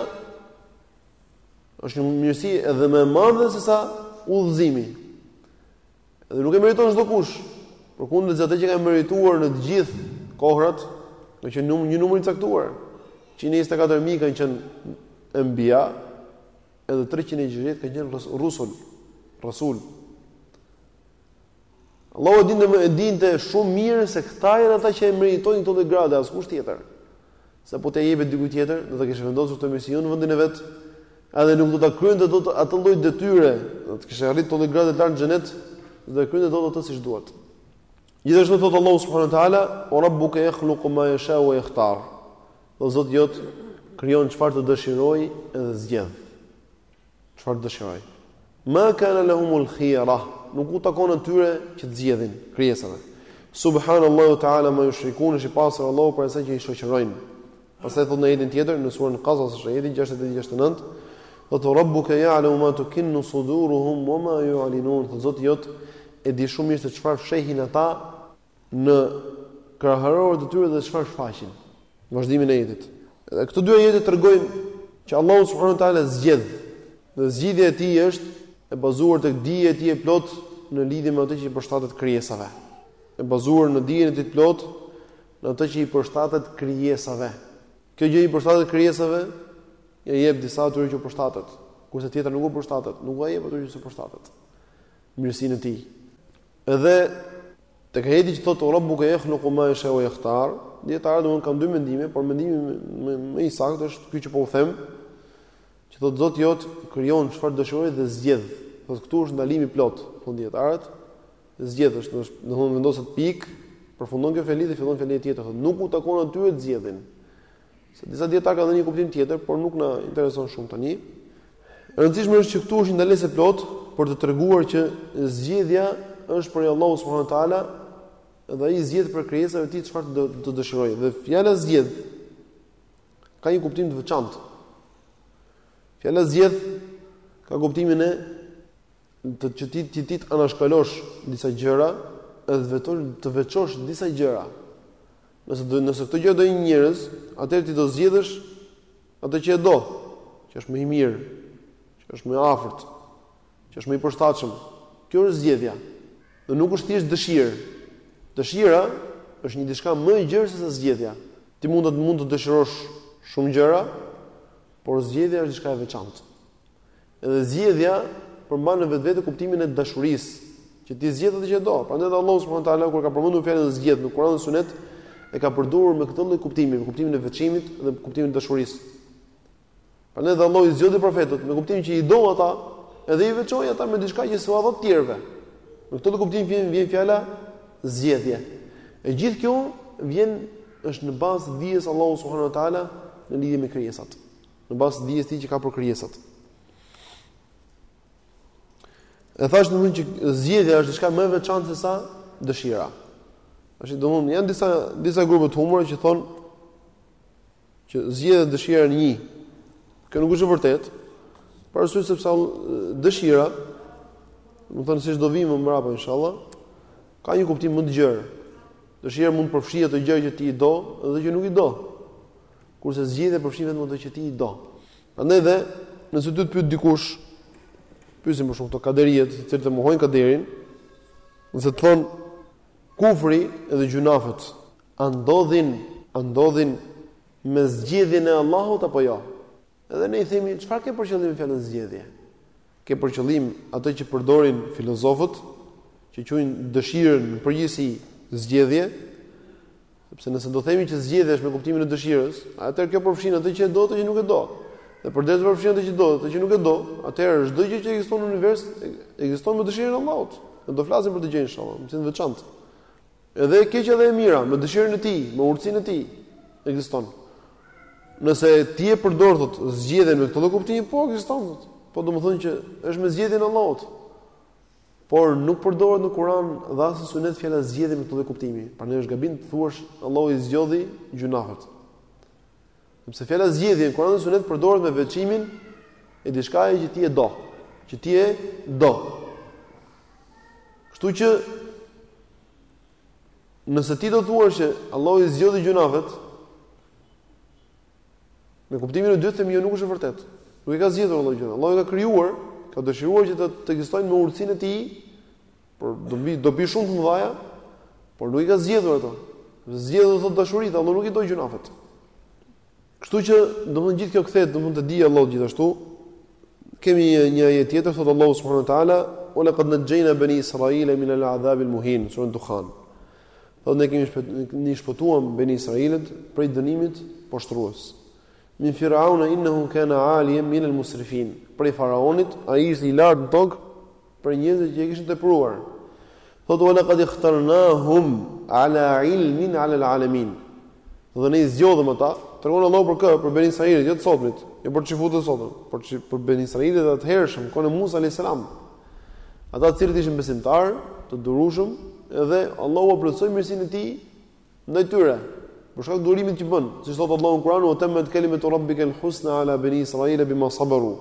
është një mirësi edhe më e madhe se sa udhëzimi. Dhe nuk e meriton çdokush. Përkundrazi ata që kanë merituar në të gjithë kohrat, kanë qenë një numër i caktuar, 124000 kanë qenë embia, edhe 360 kanë qenë rusul, rasul. Allahu e dinte, e dinte shumë mirë se këta janë ata që e meritojnë këtë lloj grade askush tjetër. Se po t'ia jepje dikujt tjetër, do ta kishe vendosur këtë mirësi jo në vendin e vet, edhe nuk do ta kryente dot atë lloj detyre, s'do ta kishte arritur atë lloj gradë të lartë në xhenet, s'do ta kryente dot atë siç duhet. Gjithashtu thot Allahu subhanahu wa taala, "Wa rabbuka yakhluqu ma yasha wa yakhtar." Dhe Zoti jot krijon çfarë të dëshirojë dhe zgjedh. çfarë dëshirojë. Ma kana lahumul khiyara, nuk u takon atyre që të zgjedhin krijesave. Subhanallahu ta'ala ma yushrikun, është i pastër Allahu prej asaj që i shoqërojnë. Pastaj thotë në ajetin tjetër, në surën Qasas, është ajeti 68-69, thotë wa Rabbuka ya'lamu ma tukinnu suduruhum wa ma yu'linun, thotë Zoti jot e di shumë mirë se çfarë fshehin ata në kraharorët e tyre dhe çfarë shfaqin në vazhdimin e ajetit. Dhe këto dy ajete tregojnë që Allahu subhanahu wa taala zgjedh. Dhe zgjedhja e tij është e bazuar tek dija e tij e plotë në lidhje me atë që i përshtatet krijesave. E bazuar në dijen e tij të plotë në atë që i përshtatet krijesave. Kjo gjë i përshtatet krijesave, ia jep atyre që përshtatet, kurse tjetra nuk u përshtatet, nuk ua jep atyre që s'u përshtatet. Mirësinë e tij. Edhe tek ajeti që thotë Rabbuka yakhluqu ma yasha wa yakhtar, dietarët domun kanë dy mendime, por mendimi më më i saktë është ky që po u them, që thotë Zoti jot krijon çfarë të dëshirojë dhe zgjedh. Thotë këtu është ndalimi plot, thon dietarët. Zgjedh është, domthonë vendoset pik, përfundon kjo fjali dhe fillon fjalia tjetër, thotë nuk u takon atyre të zgjedhin. Se disa dietar kanë dhënë një kuptim tjetër, por nuk na intereson shumë tani. E rëndësishme është që këtu është një ndalesë e plotë për të treguar që zgjedhja është për Allahun subhanahu wa taala dhe ai zgjedh për krijesat e tij çfarë të dëshirojë. Dhe fjala zgjedh ka një kuptim të veçantë. Fjala zgjedh ka kuptimin që ti t'i t'i anashkalosh disa gjëra dhe të veçosh disa gjëra. Nëse do nëse këto gjëra janë njerëz, atëherë ti do zgjedhësh atë që e do, që është më i mirë, që është më i afërt, që është më i përshtatshëm. Kjo është zgjedhja. Dhe nuk është thjesht dëshirë. Dëshira është një diçka më e gjerë se sa zgjedhja. Ti mund të mund të dëshirosh shumë gjëra, por zgjedhja është diçka e veçantë. Edhe zgjedhja përmban në vetvete kuptimin e dashurisë, që ti zgjedh atë që do. Prandaj dhe Allahu subhanahu wa taala kur ka përmendur fjalën zgjedh në Kur'an dhe Sunet, e ka përdorur me këtë lloj kuptimi, me kuptimin e veçimit dhe me kuptimin e dashurisë. Prandaj dhe Allahu i zgjodhi profetët me kuptimin që i do ata, edhe i veçoi ata me diçka që s'u dha të tjerëve. Në këtë kuptim vjen vjen fjala zgjedhje. E gjithë kjo vjen është në bazë të dijes Allahut subhanahu wa taala në lidhje me krijesat. Në bazë të dijes tij që ka për krijesat. E thashë domethënë që zgjedhja është diçka më e veçantë se sa dëshira. Tashi domethënë janë disa disa grupe të humura që thonë që zgjedhja e dëshira janë një. Kjo nuk është e vërtetë. Për arsye sepse dëshira, domethënë siç do vimë më mbrapa inshallah, ka një kuptim më të gjerë. Dëshira mund të përfshijë ato gjëra që ti i do dhe që nuk i do. Kurse zgjedhja përfshin vetëm ato që ti i do. Prandaj dhe nëse ty të pyet dikush, pyesin për shembull këta kaderijet, të cilët e mohojnë kaderin, nëse të thon kufri dhe gjynahet, a ndodhin, a ndodhin me zgjedhjen e Allahut apo jo? Edhe ne i themi, çfarë ke për qëllim fjalën zgjedhje? Ke për qëllim atë që përdorin filozofët, që quajnë dëshirën në përgjithësi zgjedhje, Sepse nëse do themi që zgjedhja është me kuptimin e dëshirës, atëherë kjo përfshin atë që e do dhe që nuk e do. Dhe përderisa përfshin atë që do dhe atë që nuk e do, atëherë çdo gjë që ekziston në univers ekziston me dëshirën e Allahut. Ne do flasim për këtë gjë inshallah, mësim të veçantë. Edhe e keqja dhe e mira, me dëshirën e tij, me urtësinë e tij ekziston. Nëse ti e përdor thot zgjedhjen me këtë lloj kuptimi, po ekziston thot. Po domethënë që është me zgjedhjen e Allahut. Por nuk përdoret në Kur'an dhe as në Sunet fjala zgjedhje me këtë lloj kuptimi. Prandaj është gabim të thuash Allahu i zgjodhi gjynahet. Sepse fjala zgjedhje në Kur'an dhe Sunet përdoret me veçimin e diçkaje që ti e do, që ti e do. Kështu që nëse ti do të thuash që Allahu i zgjodhi gjunafet, me kuptimin e dytë themi jo nuk është e vërtetë. Nuk i ka zgjedhur Allahu gjynahet. Allahu ka krijuar, ka dëshiruar që të ekzistojnë me urtësinë e tij, për dobi dobi shumë të mëdha, por nuk i ka zgjedhur ato. Zgjedhje do thotë dashuri, Allahu nuk i do gjynahet. Kështu që domethënë gjithë kjo kthehet domethënë te dija e Allahut gjithashtu. Kemi një një ajet tjetër thotë Allahu subhanahu wa taala, "Wa laqad najjayna bani Israila min al-'adhab al-muhin", sura Dukhan. Thotë ne kemi shpëtuar, ne shpëtuam beni Israilët prej dënimit poshtrues. Min Firaun innahu kana aliyan min al-musrifin. Prej faraonit, ai ishte i lartë në tokë prej njerëzve që e kishin tepruar. Thotë wa laqad ikhtarnahum ala ilmin ala al-alamin. Dhe ne i zgjodhëm ata, tregon Allahu për kë, për beni Israilët, jo të sotmit, jo për çifutët e sotëm, për beni Israilët e atëhershëm, kohën e Musa alayhis salam Ata të cilët ishin besimtarë, të durueshëm, edhe Allahu ua plotësoi mirësinë e tij ndaj tyre. Për shkak të durimit që bënë, siç thotë Allahu në Kur'an, "Wa tammat kalimatu rabbika al-husna ala bani Israila bima sabaru."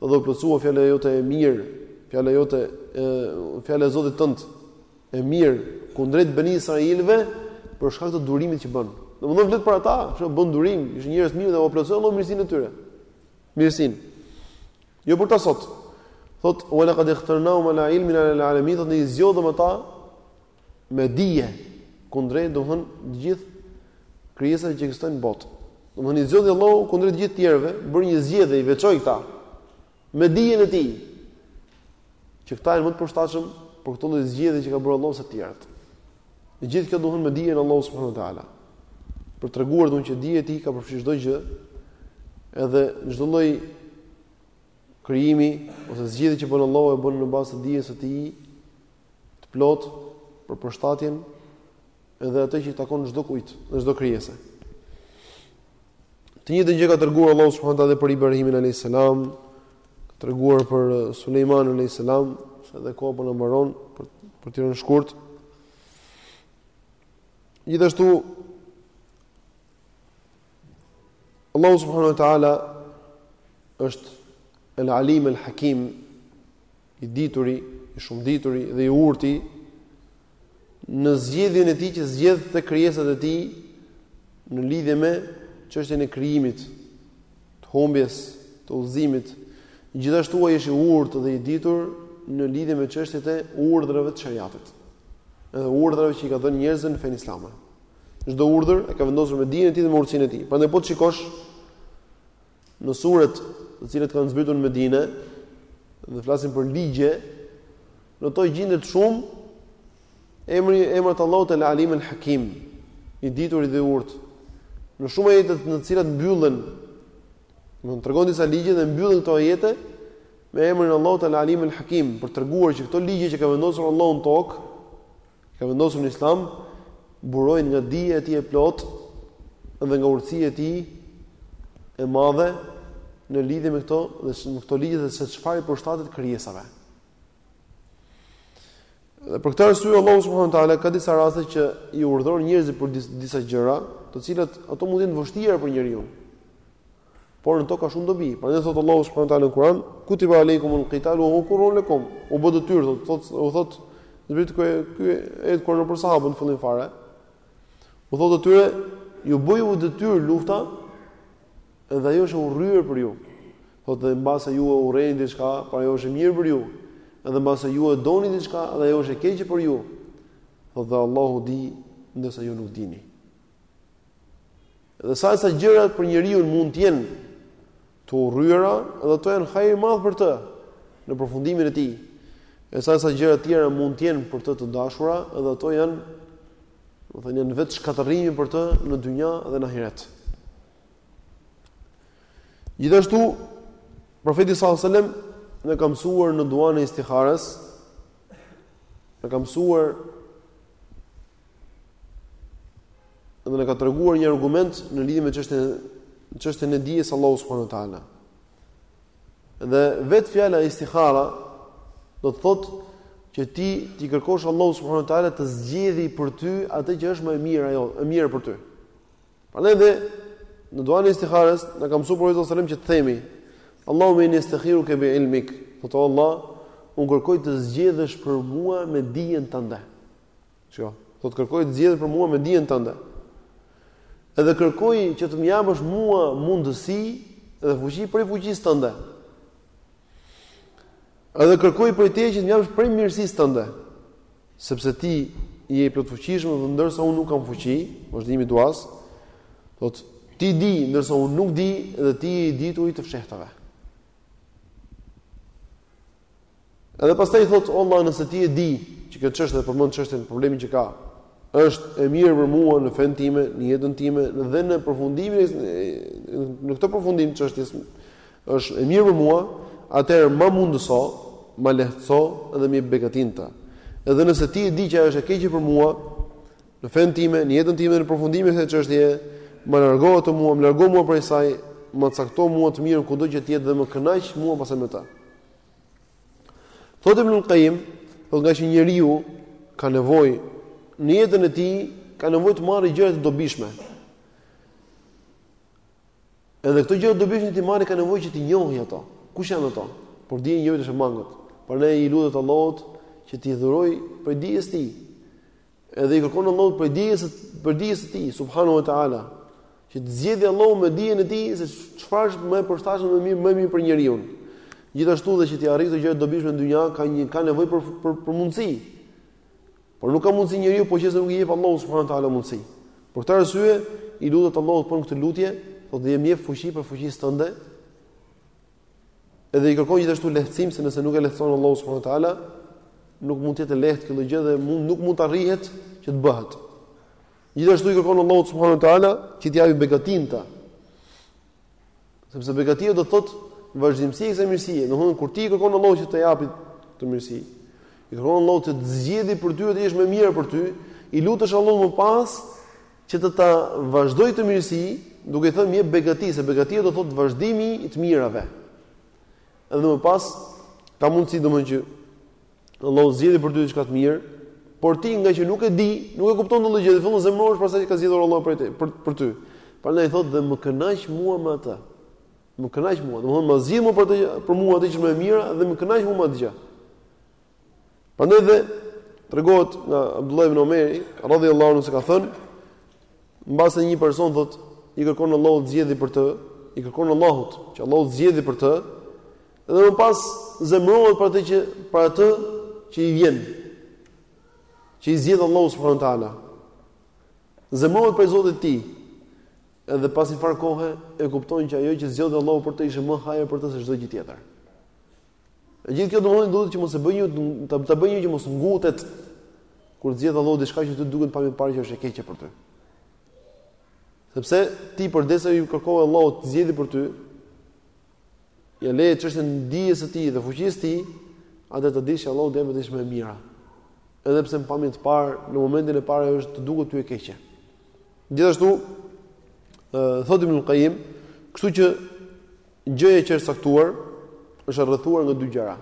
Dhe u plotësua fjala jote e mirë, fjala jote e fjala e Zotit tënd e mirë kundrejt bani Israilëve për shkak të durimit që bënë. Domethënë vlen për ata, që bënë durim, ishin njerëz të mirë dhe ua plotësoi Allahu mirësinë e tyre. Mirësinë. Jo për këta sot. Thotë wa laqad ikhtarnahum ala ilmin ala alalamin, thotë ne i zgjodhëm ata me dije kundrejt, domethënë të gjithë krijesave që ekzistojnë në botë. Domethënë i zgjodhi Allahu kundrejt të gjithë tjerëve, bëri një zgjedhje i veçoi këta me dijen e tij. Që këta janë më të përshtatshëm për këtë lloj zgjedhje që ka bërë Allahu se të tjerët. E gjithë kjo duhen me dijen e Allahut subhanahu wa taala. Për të treguar domethënë që dija e tij ka përfshirë çdo gjë, edhe çdo lloj krijimi ose zgjedhje që bën Allahu e bën në bazë të dijes së tij të plotë për përshtatjen edhe atë që i takon çdokujt dhe çdo krijese. Të njëjtën gjë ka treguar Allahu subhanahu wa taala për Ibrahimin alayhis salam, ka treguar për Sulejmanin alayhis salam, se edhe koha po na mbaron për për t'i rënë shkurt. Gjithashtu Allahu subhanahu wa taala është El Alim El Hakim, i dituri, i shumëdituri dhe i urti, në zgjedhjen e tij që zgjedh te krijesat e tij në lidhje me çështjen e krijimit, të humbjes, të udhëzimit. Gjithashtu ai është i urtë dhe i ditur në lidhje me çështjet e urdhrave të shariatit. Edhe urdhrave që i ka dhënë njerëzve në fenë islame. Çdo urdhër e ka vendosur me dijen e tij dhe me urtësinë e tij. Prandaj po të shikosh në suret të cilat kanë zbritur në Medinë dhe flasin për ligje, në to gjendet shumë emri emrat e Allahut El Alim El Hakim, i dituri dhe i urti. Në shumë ajete në të cilat mbyllen, do të thotë tregon disa ligje dhe mbyllen këto ajete me emrin e Allahut El Alim El Hakim, për të treguar që këto ligje që ka vendosur Allahu në tokë Ka vendosur në Islam burojnë nga dija e tij e plotë dhe nga urtësia e tij e madhe në lidhje me këto me këto ligje dhe se çfarë i përshtatet krijesave. Dhe për këtë arsye Allahu subhanahu wa taala ka disa raste që i urdhëron njerëzit për disa gjëra, të cilat ato mund të jenë të vështira për njeriun. por në to ka shumë dobi. Prandaj thot Allahu subhanahu wa taala në Kur'an, "Kutiba alejkumul qitalu wa huwa kurhun lakum." U bë detyrë, thot, thot, u thot, zbret ky ky ajet kur për sahabët në fillim fare. U thot atyre, "Ju bë juve detyrë lufta dhe ajo është e urryer për ju." Thot dhe mbase ju e urreni diçka, por ajo është e mirë për ju. Edhe mbase ju e doni diçka, dhe ajo është e keqe për ju. Thot dhe Allahu di, ndërsa ju nuk dini. Dhe sa e sa gjëra për njeriun mund të jenë të urryera dhe ato janë hajër i madh për të në përfundimin e tij. E sa e sa gjëra të tjera mund të jenë për të të dashura dhe ato janë do të thënë janë vetë shkatërrimi për të në dynja dhe në ahiret. Gjithashtu profeti sallallahu alajhi wasallam na ka mësuar në duan e istiharës, na ka mësuar Dhe na ka treguar një argument në lidhje me çështjen çështjen e dijes së Allahut subhanahu wa taala. Dhe vet fjala istihara do të thotë që ti t'i kërkosh Allahut subhanahu wa taala të zgjedhi për ty atë që është më e mirë ajo, e mirë për ty. Prandaj dhe në duan e istiharës na ka mësuar profeti sallallahu që të themi Allahume inni istakhiruke bi ilmik. O Allah, unë kërkoj të zgjedhësh për mua me dijen tënde. Shiko, thot kërkoj të zgjedhësh për mua me dijen tënde. Edhe kërkoj që të më japësh mua mundësi dhe fuqi prej fuqisë tënde. Edhe kërkoj prej teje që të më japësh prej mirësisë tënde. Sepse ti je i plotfuqishëm dhe ndërsa unë nuk kam fuqi, vazhdimi i duas, thot ti di ndërsa unë nuk di dhe ti je i dituri i të fshehtave. Edhe pastaj i thotë, o Allah, nëse ti e di që kjo çështje e përmend çështjen problemin që ka, është e mirë për mua në fenë time, në jetën time dhe në përfundimin në këtë përfundim të çështjes është e mirë për mua, atëherë më mundëso, më lehtëso dhe më begato në ta. Edhe nëse ti e di që është e keqe për mua në fenë time, në jetën time dhe në përfundimin e kësaj çështjeje, ma largo atë mua, më largo mua prej saj, më cakto mua të mirën kudo që të jetë dhe më kënaq mua pastaj me të. Thotë Ibnul Kajim, thotë ngaqë njeriu ka nevojë në jetën e tij, ka nevojë të marrë gjëra të dobishme. Edhe këto gjëra të dobishme t'i marrë ka nevojë që t'i njohë ato. Kush janë ato? Por dija e njeriut është e mangët. Prandaj i lutet Allahut që t'i dhurojë prej dijes së tij. Edhe i kërkon Allahut prej dijes prej dijes së tij, subhanahu wa taala, që të zgjedhë Allahu me dijen e tij se çfarë është më e përshtatshme më e mirë më e mirë për njeriun. Gjithashtu dhe që t'i arrijë këto gjëra të dobishme në dynja ka një ka nevojë për për, për mundësi. Por nuk ka mundësi njeriu po qe se nuk i jep Allahu subhanahu wa taala mundësi. Për këtë arsye i lutet Allahut po në këtë lutje, thotë dhe më jep fuqi prej fuqisë tënde, Edhe i kërkon gjithashtu lehtësim se nëse nuk e lehtëson Allahu subhanahu wa taala, nuk mund të jetë e lehtë kjo gjë dhe mund nuk mund të arrihet që të bëhet. Gjithashtu i kërkon Allahut subhanahu wa taala që t'i japë begati në ta. Sepse begatia do thotë vazhdimësi e kësaj mirësie. Domthonë kur ti i kërkon Allahut që të japë këtë mirësi, i kërkon Allahut të zgjedhë për ty atë që është më mirë për ty, i lutesh Allahut më pas Që të ta vazhdojë këtë mirësi, duke i thënë jep begati, se begatia do thotë vazhdimi i të mirave. Edhe më pas ka mundësi domthonë që Allahu zgjedh për ty diçka të mirë, por ti ngaqë nuk e di, nuk e kupton dot gjë, fillon zemërohesh prej asaj që ka zgjedhur Allahu për ty, për, për ty. Prandaj thotë dhe më kënaq mua me atë. Më kënaq mua, domthonë ma zgjidh mua për të për mua atë që më e mira dhe më kënaq mua me atë gjë. Prandaj dhe tregohet nga Abdullah ibn Omeri, radhiyallahu anhu se ka thënë, mbase një person thotë, i kërkon Allahut të zgjedhë për të, i kërkon Allahut që Allahu të zgjedhë për të, dhe më pas zemrohet për atë që për atë që i vjen. Që i zgjedh Allahu subhanahu wa taala. Zemrohet prej Zotit të tij. Edhe pas një farë kohe e kupton që ajo që zgjodhi Allahu për të ishte më hajër për të se çdo gjë tjetër. E gjithë kjo domethënë duhet që mos e bëjë një ta, ta bëjë njeriun që mos ngutet kur të zgjedh Allahu diçka që të duket në pamje të parë që është e keqe për ty. Sepse ti përderisa i kërkove Allahut të zgjedhë për ty. Ia le çështjen dijes së tij dhe fuqisë së tij, atë të dish Allahu dhe vetëm më e mira. Edhe pse në pamje të parë, në momentin e parë është të duket ty e keqe. Gjithashtu, thotë Ibnul Kajim, kështu që Gjëja që është caktuar është rrethuar nga dy gjëra.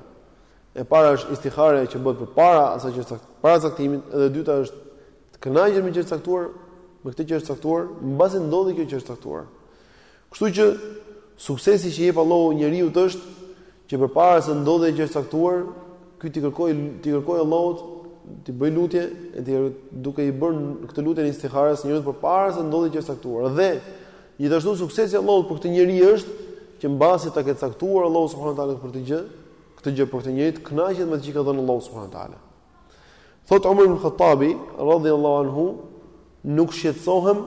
E para është istiharja që bëhet përpara asaj që është para caktimit, dhe e dyta është të kënaqet me gjë të caktuar, me këtë që është caktuar, mbasi ndodhi kjo që është caktuar. Kështu që suksesi që jep Allahu njeriut është që përpara se ndodhi gjë e caktuar, ky t'i kërkojë t'i kërkojë Allahut, t'i bëjë lutje e tij duke i bërë këtë lutjen e istihares njeriu përpara se ndodhi gjë e caktuar. Dhe Gjithashtu suksesi i Allahut për këtë njeri është që mbasi ta ketë caktuar Allahu subhanahu wa taala për të gjë, këtë gjë për këtë njeri të kënaqet me atë që ka dhënë Allahu subhanahu wa taala. Thotë Umar ibn Khattabi radhiyallahu anhu, nuk shqetësohem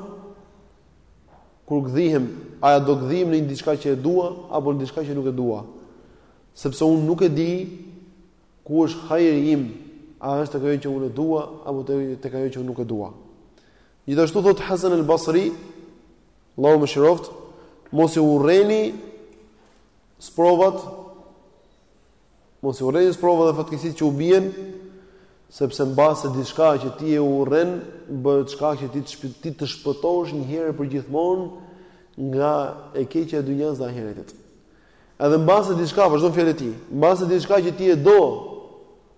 kur gdhihem, a do gdhihem në diçka që e dua apo në diçka që nuk e dua. Sepse unë nuk e di ku është hajri im, a është tek ajo që unë e dua apo tek ajo që unë nuk e dua. Gjithashtu thotë Hasan al-Basri, Allahu e mëshiroftë, mos i urreni sprovat, mos i urreni sprovat dhe fatkeqësitë që u bien, sepse mbase diçka që ti e urren bëhet shkak që ti të ti të shpëtosh njëherë e përgjithmonë nga e keqja e dynjas dhe ahiretit. Edhe mbase diçka, vazhdon fjalën e tij, mbase diçka që ti e do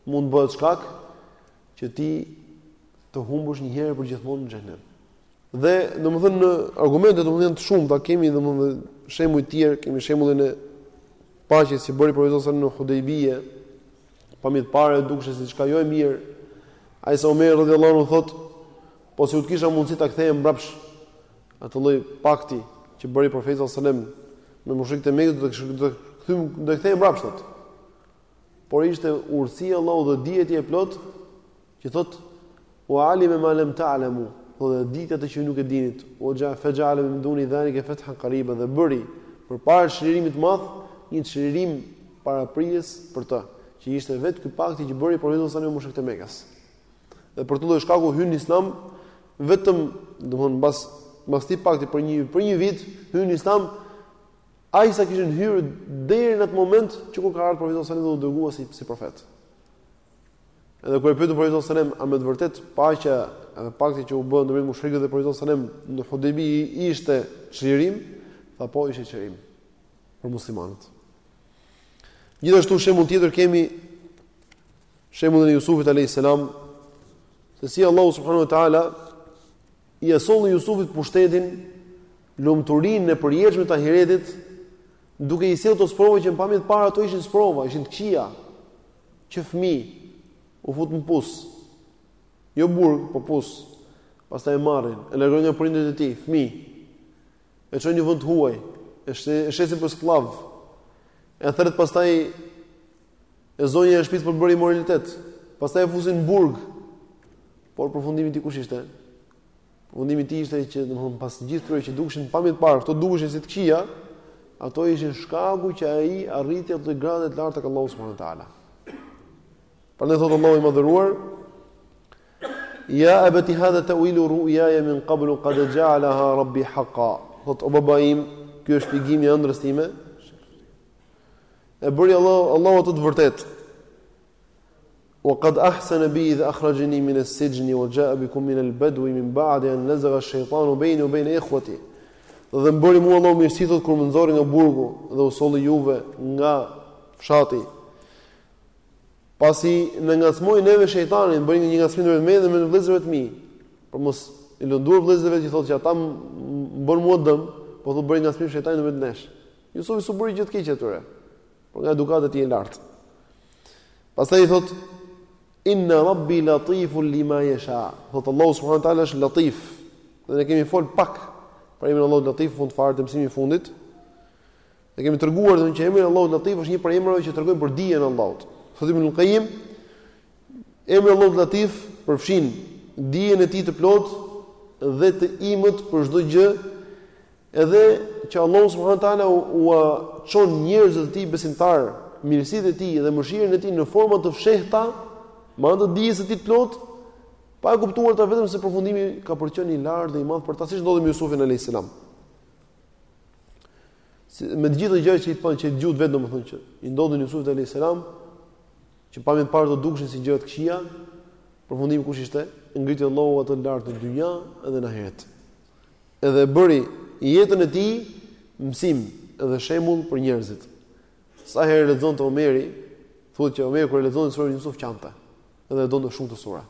mund të bëhet shkak që ti të humbësh njëherë përgjithmonë në xhehenem. Dhe domethënë argumentet domethënë janë të shumta, kemi domethënë shembuj të tjerë, kemi shembullin e paqes që bëri profeti sallallahu në Hudaybiyah, pamje të parë dukshe si diçka jo e mirë. Aq sa Omer radhiyallahu anhu thotë, po sikur të kisha mundësi ta ktheja mbrapsht atë lloj pakti që bëri profeti sallallahu alajhi wasallam me mushrikët e Mekës do ta ktheja do ta ktheja mbrapsht. Por ishte urtësia e Allahut dhe dija e tij e plotë Që thot, fe alime ma lem ta'lemu, po e diti atë që nuk e dinit, u xha fe xheale min duni dhalike fethan kariba dhe bëri, përpara çlirimit madh, një çlirim paraprijës për të, që ishte vetë ky pakti që bëri profeti salallahu me mushrikët e Mekës. Dhe për atë lloj shkaku hynë në Islam, vetëm, domethënë mbas, mbas atij pakti për një, për një vit, hynë në Islam, aq sa kishin hyrë deri në atë moment që kur ka ardhë profeti salallahu dhe u dërgua si, si profet. Edhe kur e pyetën profetin alejhi selam, a me të vërtetë paqja dhe pakti që u bë ndërmjet mushrikëve dhe profetit alejhi selam në Hudejbije ishte çlirim, tha po ishte çlirim për muslimanët. Gjithashtu shembull tjetër kemi shembullin e Jusufit alayhis salam, se si Allahu subhanahu wa taala ia solli Jusufit pushtetin, lumturinë e përjetshme të ahiretit, duke i sjellë ato sprova që në pamje të parë ato ishin sprova, ishin të këqija, Që fëmijë, u fut në pus. Jo burg, po pus. Pastaj e marrin, e largojnë nga prindërit e tij, fëmijë. E çojnë në vend të huaj, e shesin për skllav. E thret pastaj e zonja e shtëpisë për bër imoralitet. Pastaj e fusin në burg. Por përfundimi i tij kush ishte? Përfundimi i tij ishte që domthon pas gjithë këtyre që dukshin në pamje të parë, këto dukshin si të këqija, ato ishin shkaku që ai arriti ato gradë të larta të Allahu subhanahu wa taala. Prandaj thotë Allahu i madhëruar Ja abati hadha ta'wil ru'ya min qabl qad ja'alaha rabbi haqa. Thot o baba im, ky është shpjegimi i ëndrrës time. E bëri Allahu Allahu atë të vërtetë. Wa qad ahsana bi idh akhrajani min as-sijn wa jaa bikum min al-badwi min ba'di an nazagha ash-shaytanu bayni wa bayna ikhwati. Dhe më bëri mua Allahu mirësi thot kur më nxorri nga burgu dhe u solli juve nga fshati. Pasi na ngacmoi neve shejtani, më bëri një ngacmim ndërmjet meje dhe vëllezërve të mi. Për mos i lënduar vëllezërit s'thotë që ata më bën mua dëm, po thotë bëri ngacmim shejtani ndërmjet nesh. Jusufi s'u bëri gjë të keqe atyre. Por nga edukata e tij e lartë. Pastaj i thotë Inna rabbi latifun lima yasha. Thot Allahu subhanahu wa taala është latif. Dhe ne kemi fol pak për emrin e Allahut latif fund fare të mësimit fundit. Ne kemi treguar domethënë që emri i Allahut latif është një prej emrave që tregojnë për dijen e Allahut. Thotë Ibn Qayyim, emri i Allahut latif përfshin dijen e tij të plotë dhe të imët për çdo gjë Edhe që Allahu subhanahu wa taala ua çon njerëzve të tij besimtarë mirësitë e tij dhe mëshirën e tij në forma të fshehta, me anë të dijes së tij të plotë, pa e kuptuar ata vetë se përfundimi ka për qenë i lartë dhe i madh për ta siç ndodhi me Yusufin alayhis salam. Si, me të gjitha gjërat që i thamë që i dëgjut vetë domethënë që i ndodhën Yusufit alayhis salam, që pamje të parë ato dukshin si gjëra të këqija, përfundimi kush ishte? Ngriti Allahu atë lart në dynja edhe në ahiret. Edhe e bëri jetën e tij mësim dhe shembull për njerëzit. Sa herë lexonte Omeri, thotë që Omeri kur e lexonte surën Yusuf qante, edhe e donte shumë këtë sure.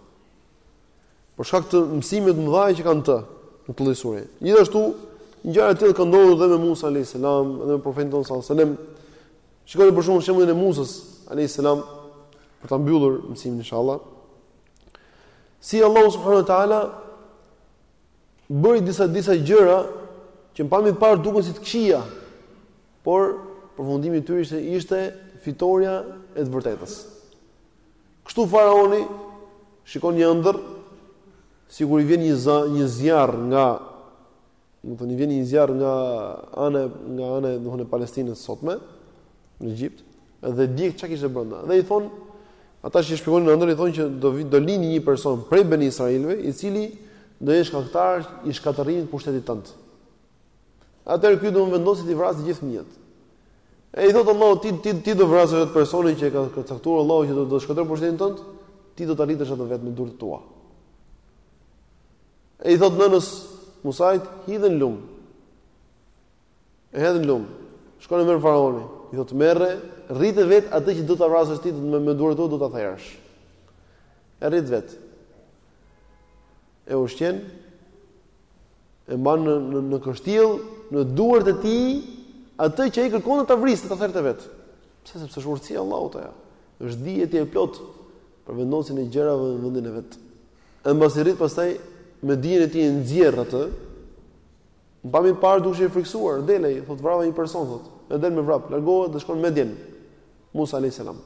Për shkak të mësimeve të mëdha që ka në këtë sure. Gjithashtu, ngjarje të tilla kanë ndodhur edhe me Musa alayhis salam, edhe me profetin tonë sallallahu alaihi wasallam. Shikoni për shembull shembullin e Musës alayhis salam për ta mbyllur mësimin inshallah. Si Allahu subhanahu wa taala bëri disa disa gjëra që në pamje të parë duken si të këqija, por përfundimi i tyre ishte ishte fitorja e të vërtetës. Kështu faraoni shikon një ëndër sikur i vjen një zë, një zjarr nga domethënë i vjen një zjarr nga ana nga ana domethënë e Palestinës sotme në Egjipt, Dhe djeg çka kishte brenda. Dhe i thon ata që i shpjegonin ëndrrën i thonë që do vi do lindi një person prej beni Israilëve, i cili do jetë shkaktar i shkatërrimit të pushtetit tënd. Atëherë ky do vendosi t'i vrasë të gjithë fëmijët. E i thotë Allahu ti ti ti do vrasësh atë personin që e ka caktuar Allahu që do të shkatërrojë pushtetin tënd, ti do ta rritësh atë vetë me duart tua. E i thotë nënës së Musait, hidhe në lum. E hedhë në lumë. Shkon e merr faraoni. I thotë merre, rrite vet atë që do ta vrasësh ti me me duart tua do ta therrësh. E rrit vet. E ushqen e mban në në, në kështjell në duart e tij atë që ai kërkonte ta vriste ta therte vet. Pse sepse është urtësia e Allahut ajo. Është dije e tij e plot për vendosjen e gjërave në vendin e vet. E mbasi e rrit pastaj me dijen e tij e nxjerr atë Në pamje parë duke qenë i frikësuar, del ai, thotë vrava një person thotë, e del me vrap, largohet dhe shkon Medjen. Musa alejhi selam.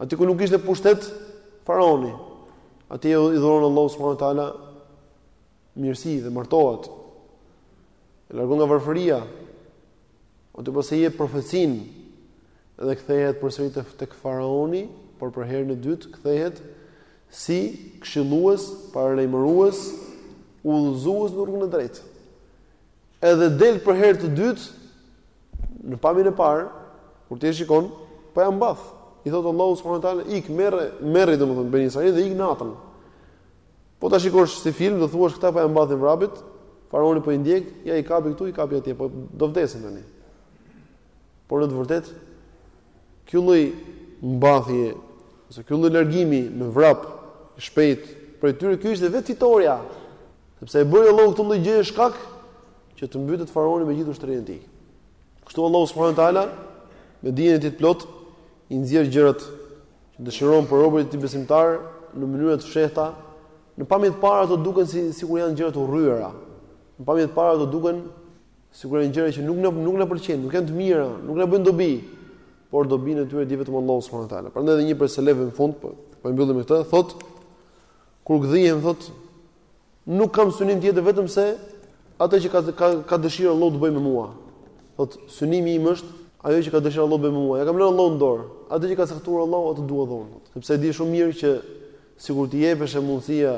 Aty ku nuk ishte në pushtet faraoni. Aty i dhuron Allahu subhanahu wa taala mirësi dhe martohet. E largon nga varfëria. Aty pas i jep profecinë dhe kthehet përsëri tek faraoni, por për herën e dytë kthehet si këshillues, paralajmërues, udhëzues në rrugën e drejtë. Edhe del për herë të dytë në pamjen e parë, kur ti e shikon, po ja mbath. I thot Allahu subhanahu wa taala, ik merre, merri domethënë beni Israil dhe ik natën. Po ta shikosh si film, do thuash këta po ja mbathin vrapit, faraoni po i ndjek, ja i kapi këtu, i kapi atje, po do vdesin tani. Por në të vërtetë Ky lloj mbathje ose ky lloj largimi me vrap i shpejtë prej tyre ky ishte vetë fitorja. Sepse e bëri Allahu këtë lloj gjëje shkak që të mbytet faraoni me gjithë ushtrinë e tij. Kështu Allahu subhanahu wa taala me dijen e tij të plot i nxjerr gjërat që dëshiron për robërit e tij besimtar në mënyra të fshehta. Në pamje të parë ato duken si sikur janë gjëra të urryera. Në pamje të parë ato duken Sikur janë gjëra që nuk na nuk na pëlqejnë, nuk janë të mira, nuk na bëjnë dobi, por dobinë e tyre e di vetëm Allahu subhanahu wa taala. Prandaj edhe një prej selefëve në fund, po, po e mbyllim me këtë, thotë kur gdhihem thotë nuk kam synim tjetër vetëm se atë që ka ka, ka dëshirë Allahu të bëjë me mua. Thotë synimi im është ajo që ka dëshirë Allahu të bëjë me mua. Ja kam lënë Allahut në dorë. Atë që ka caktuar Allahu atë dua dhe unë. Sepse e di shumë mirë që sikur t'i jepeshe mundësia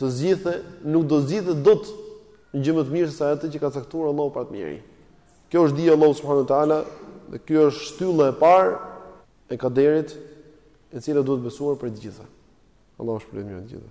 të zgjidhte, nuk do zgjidhte dot një gjë më të mirë se sa atë që ka caktuar Allahu për atë njeri. Kjo është dija e Allahut subhanahu wa taala dhe kjo është shtylla e parë e kaderit, e cila duhet besuar për të gjitha. Allahu shpëlimin e gjitha.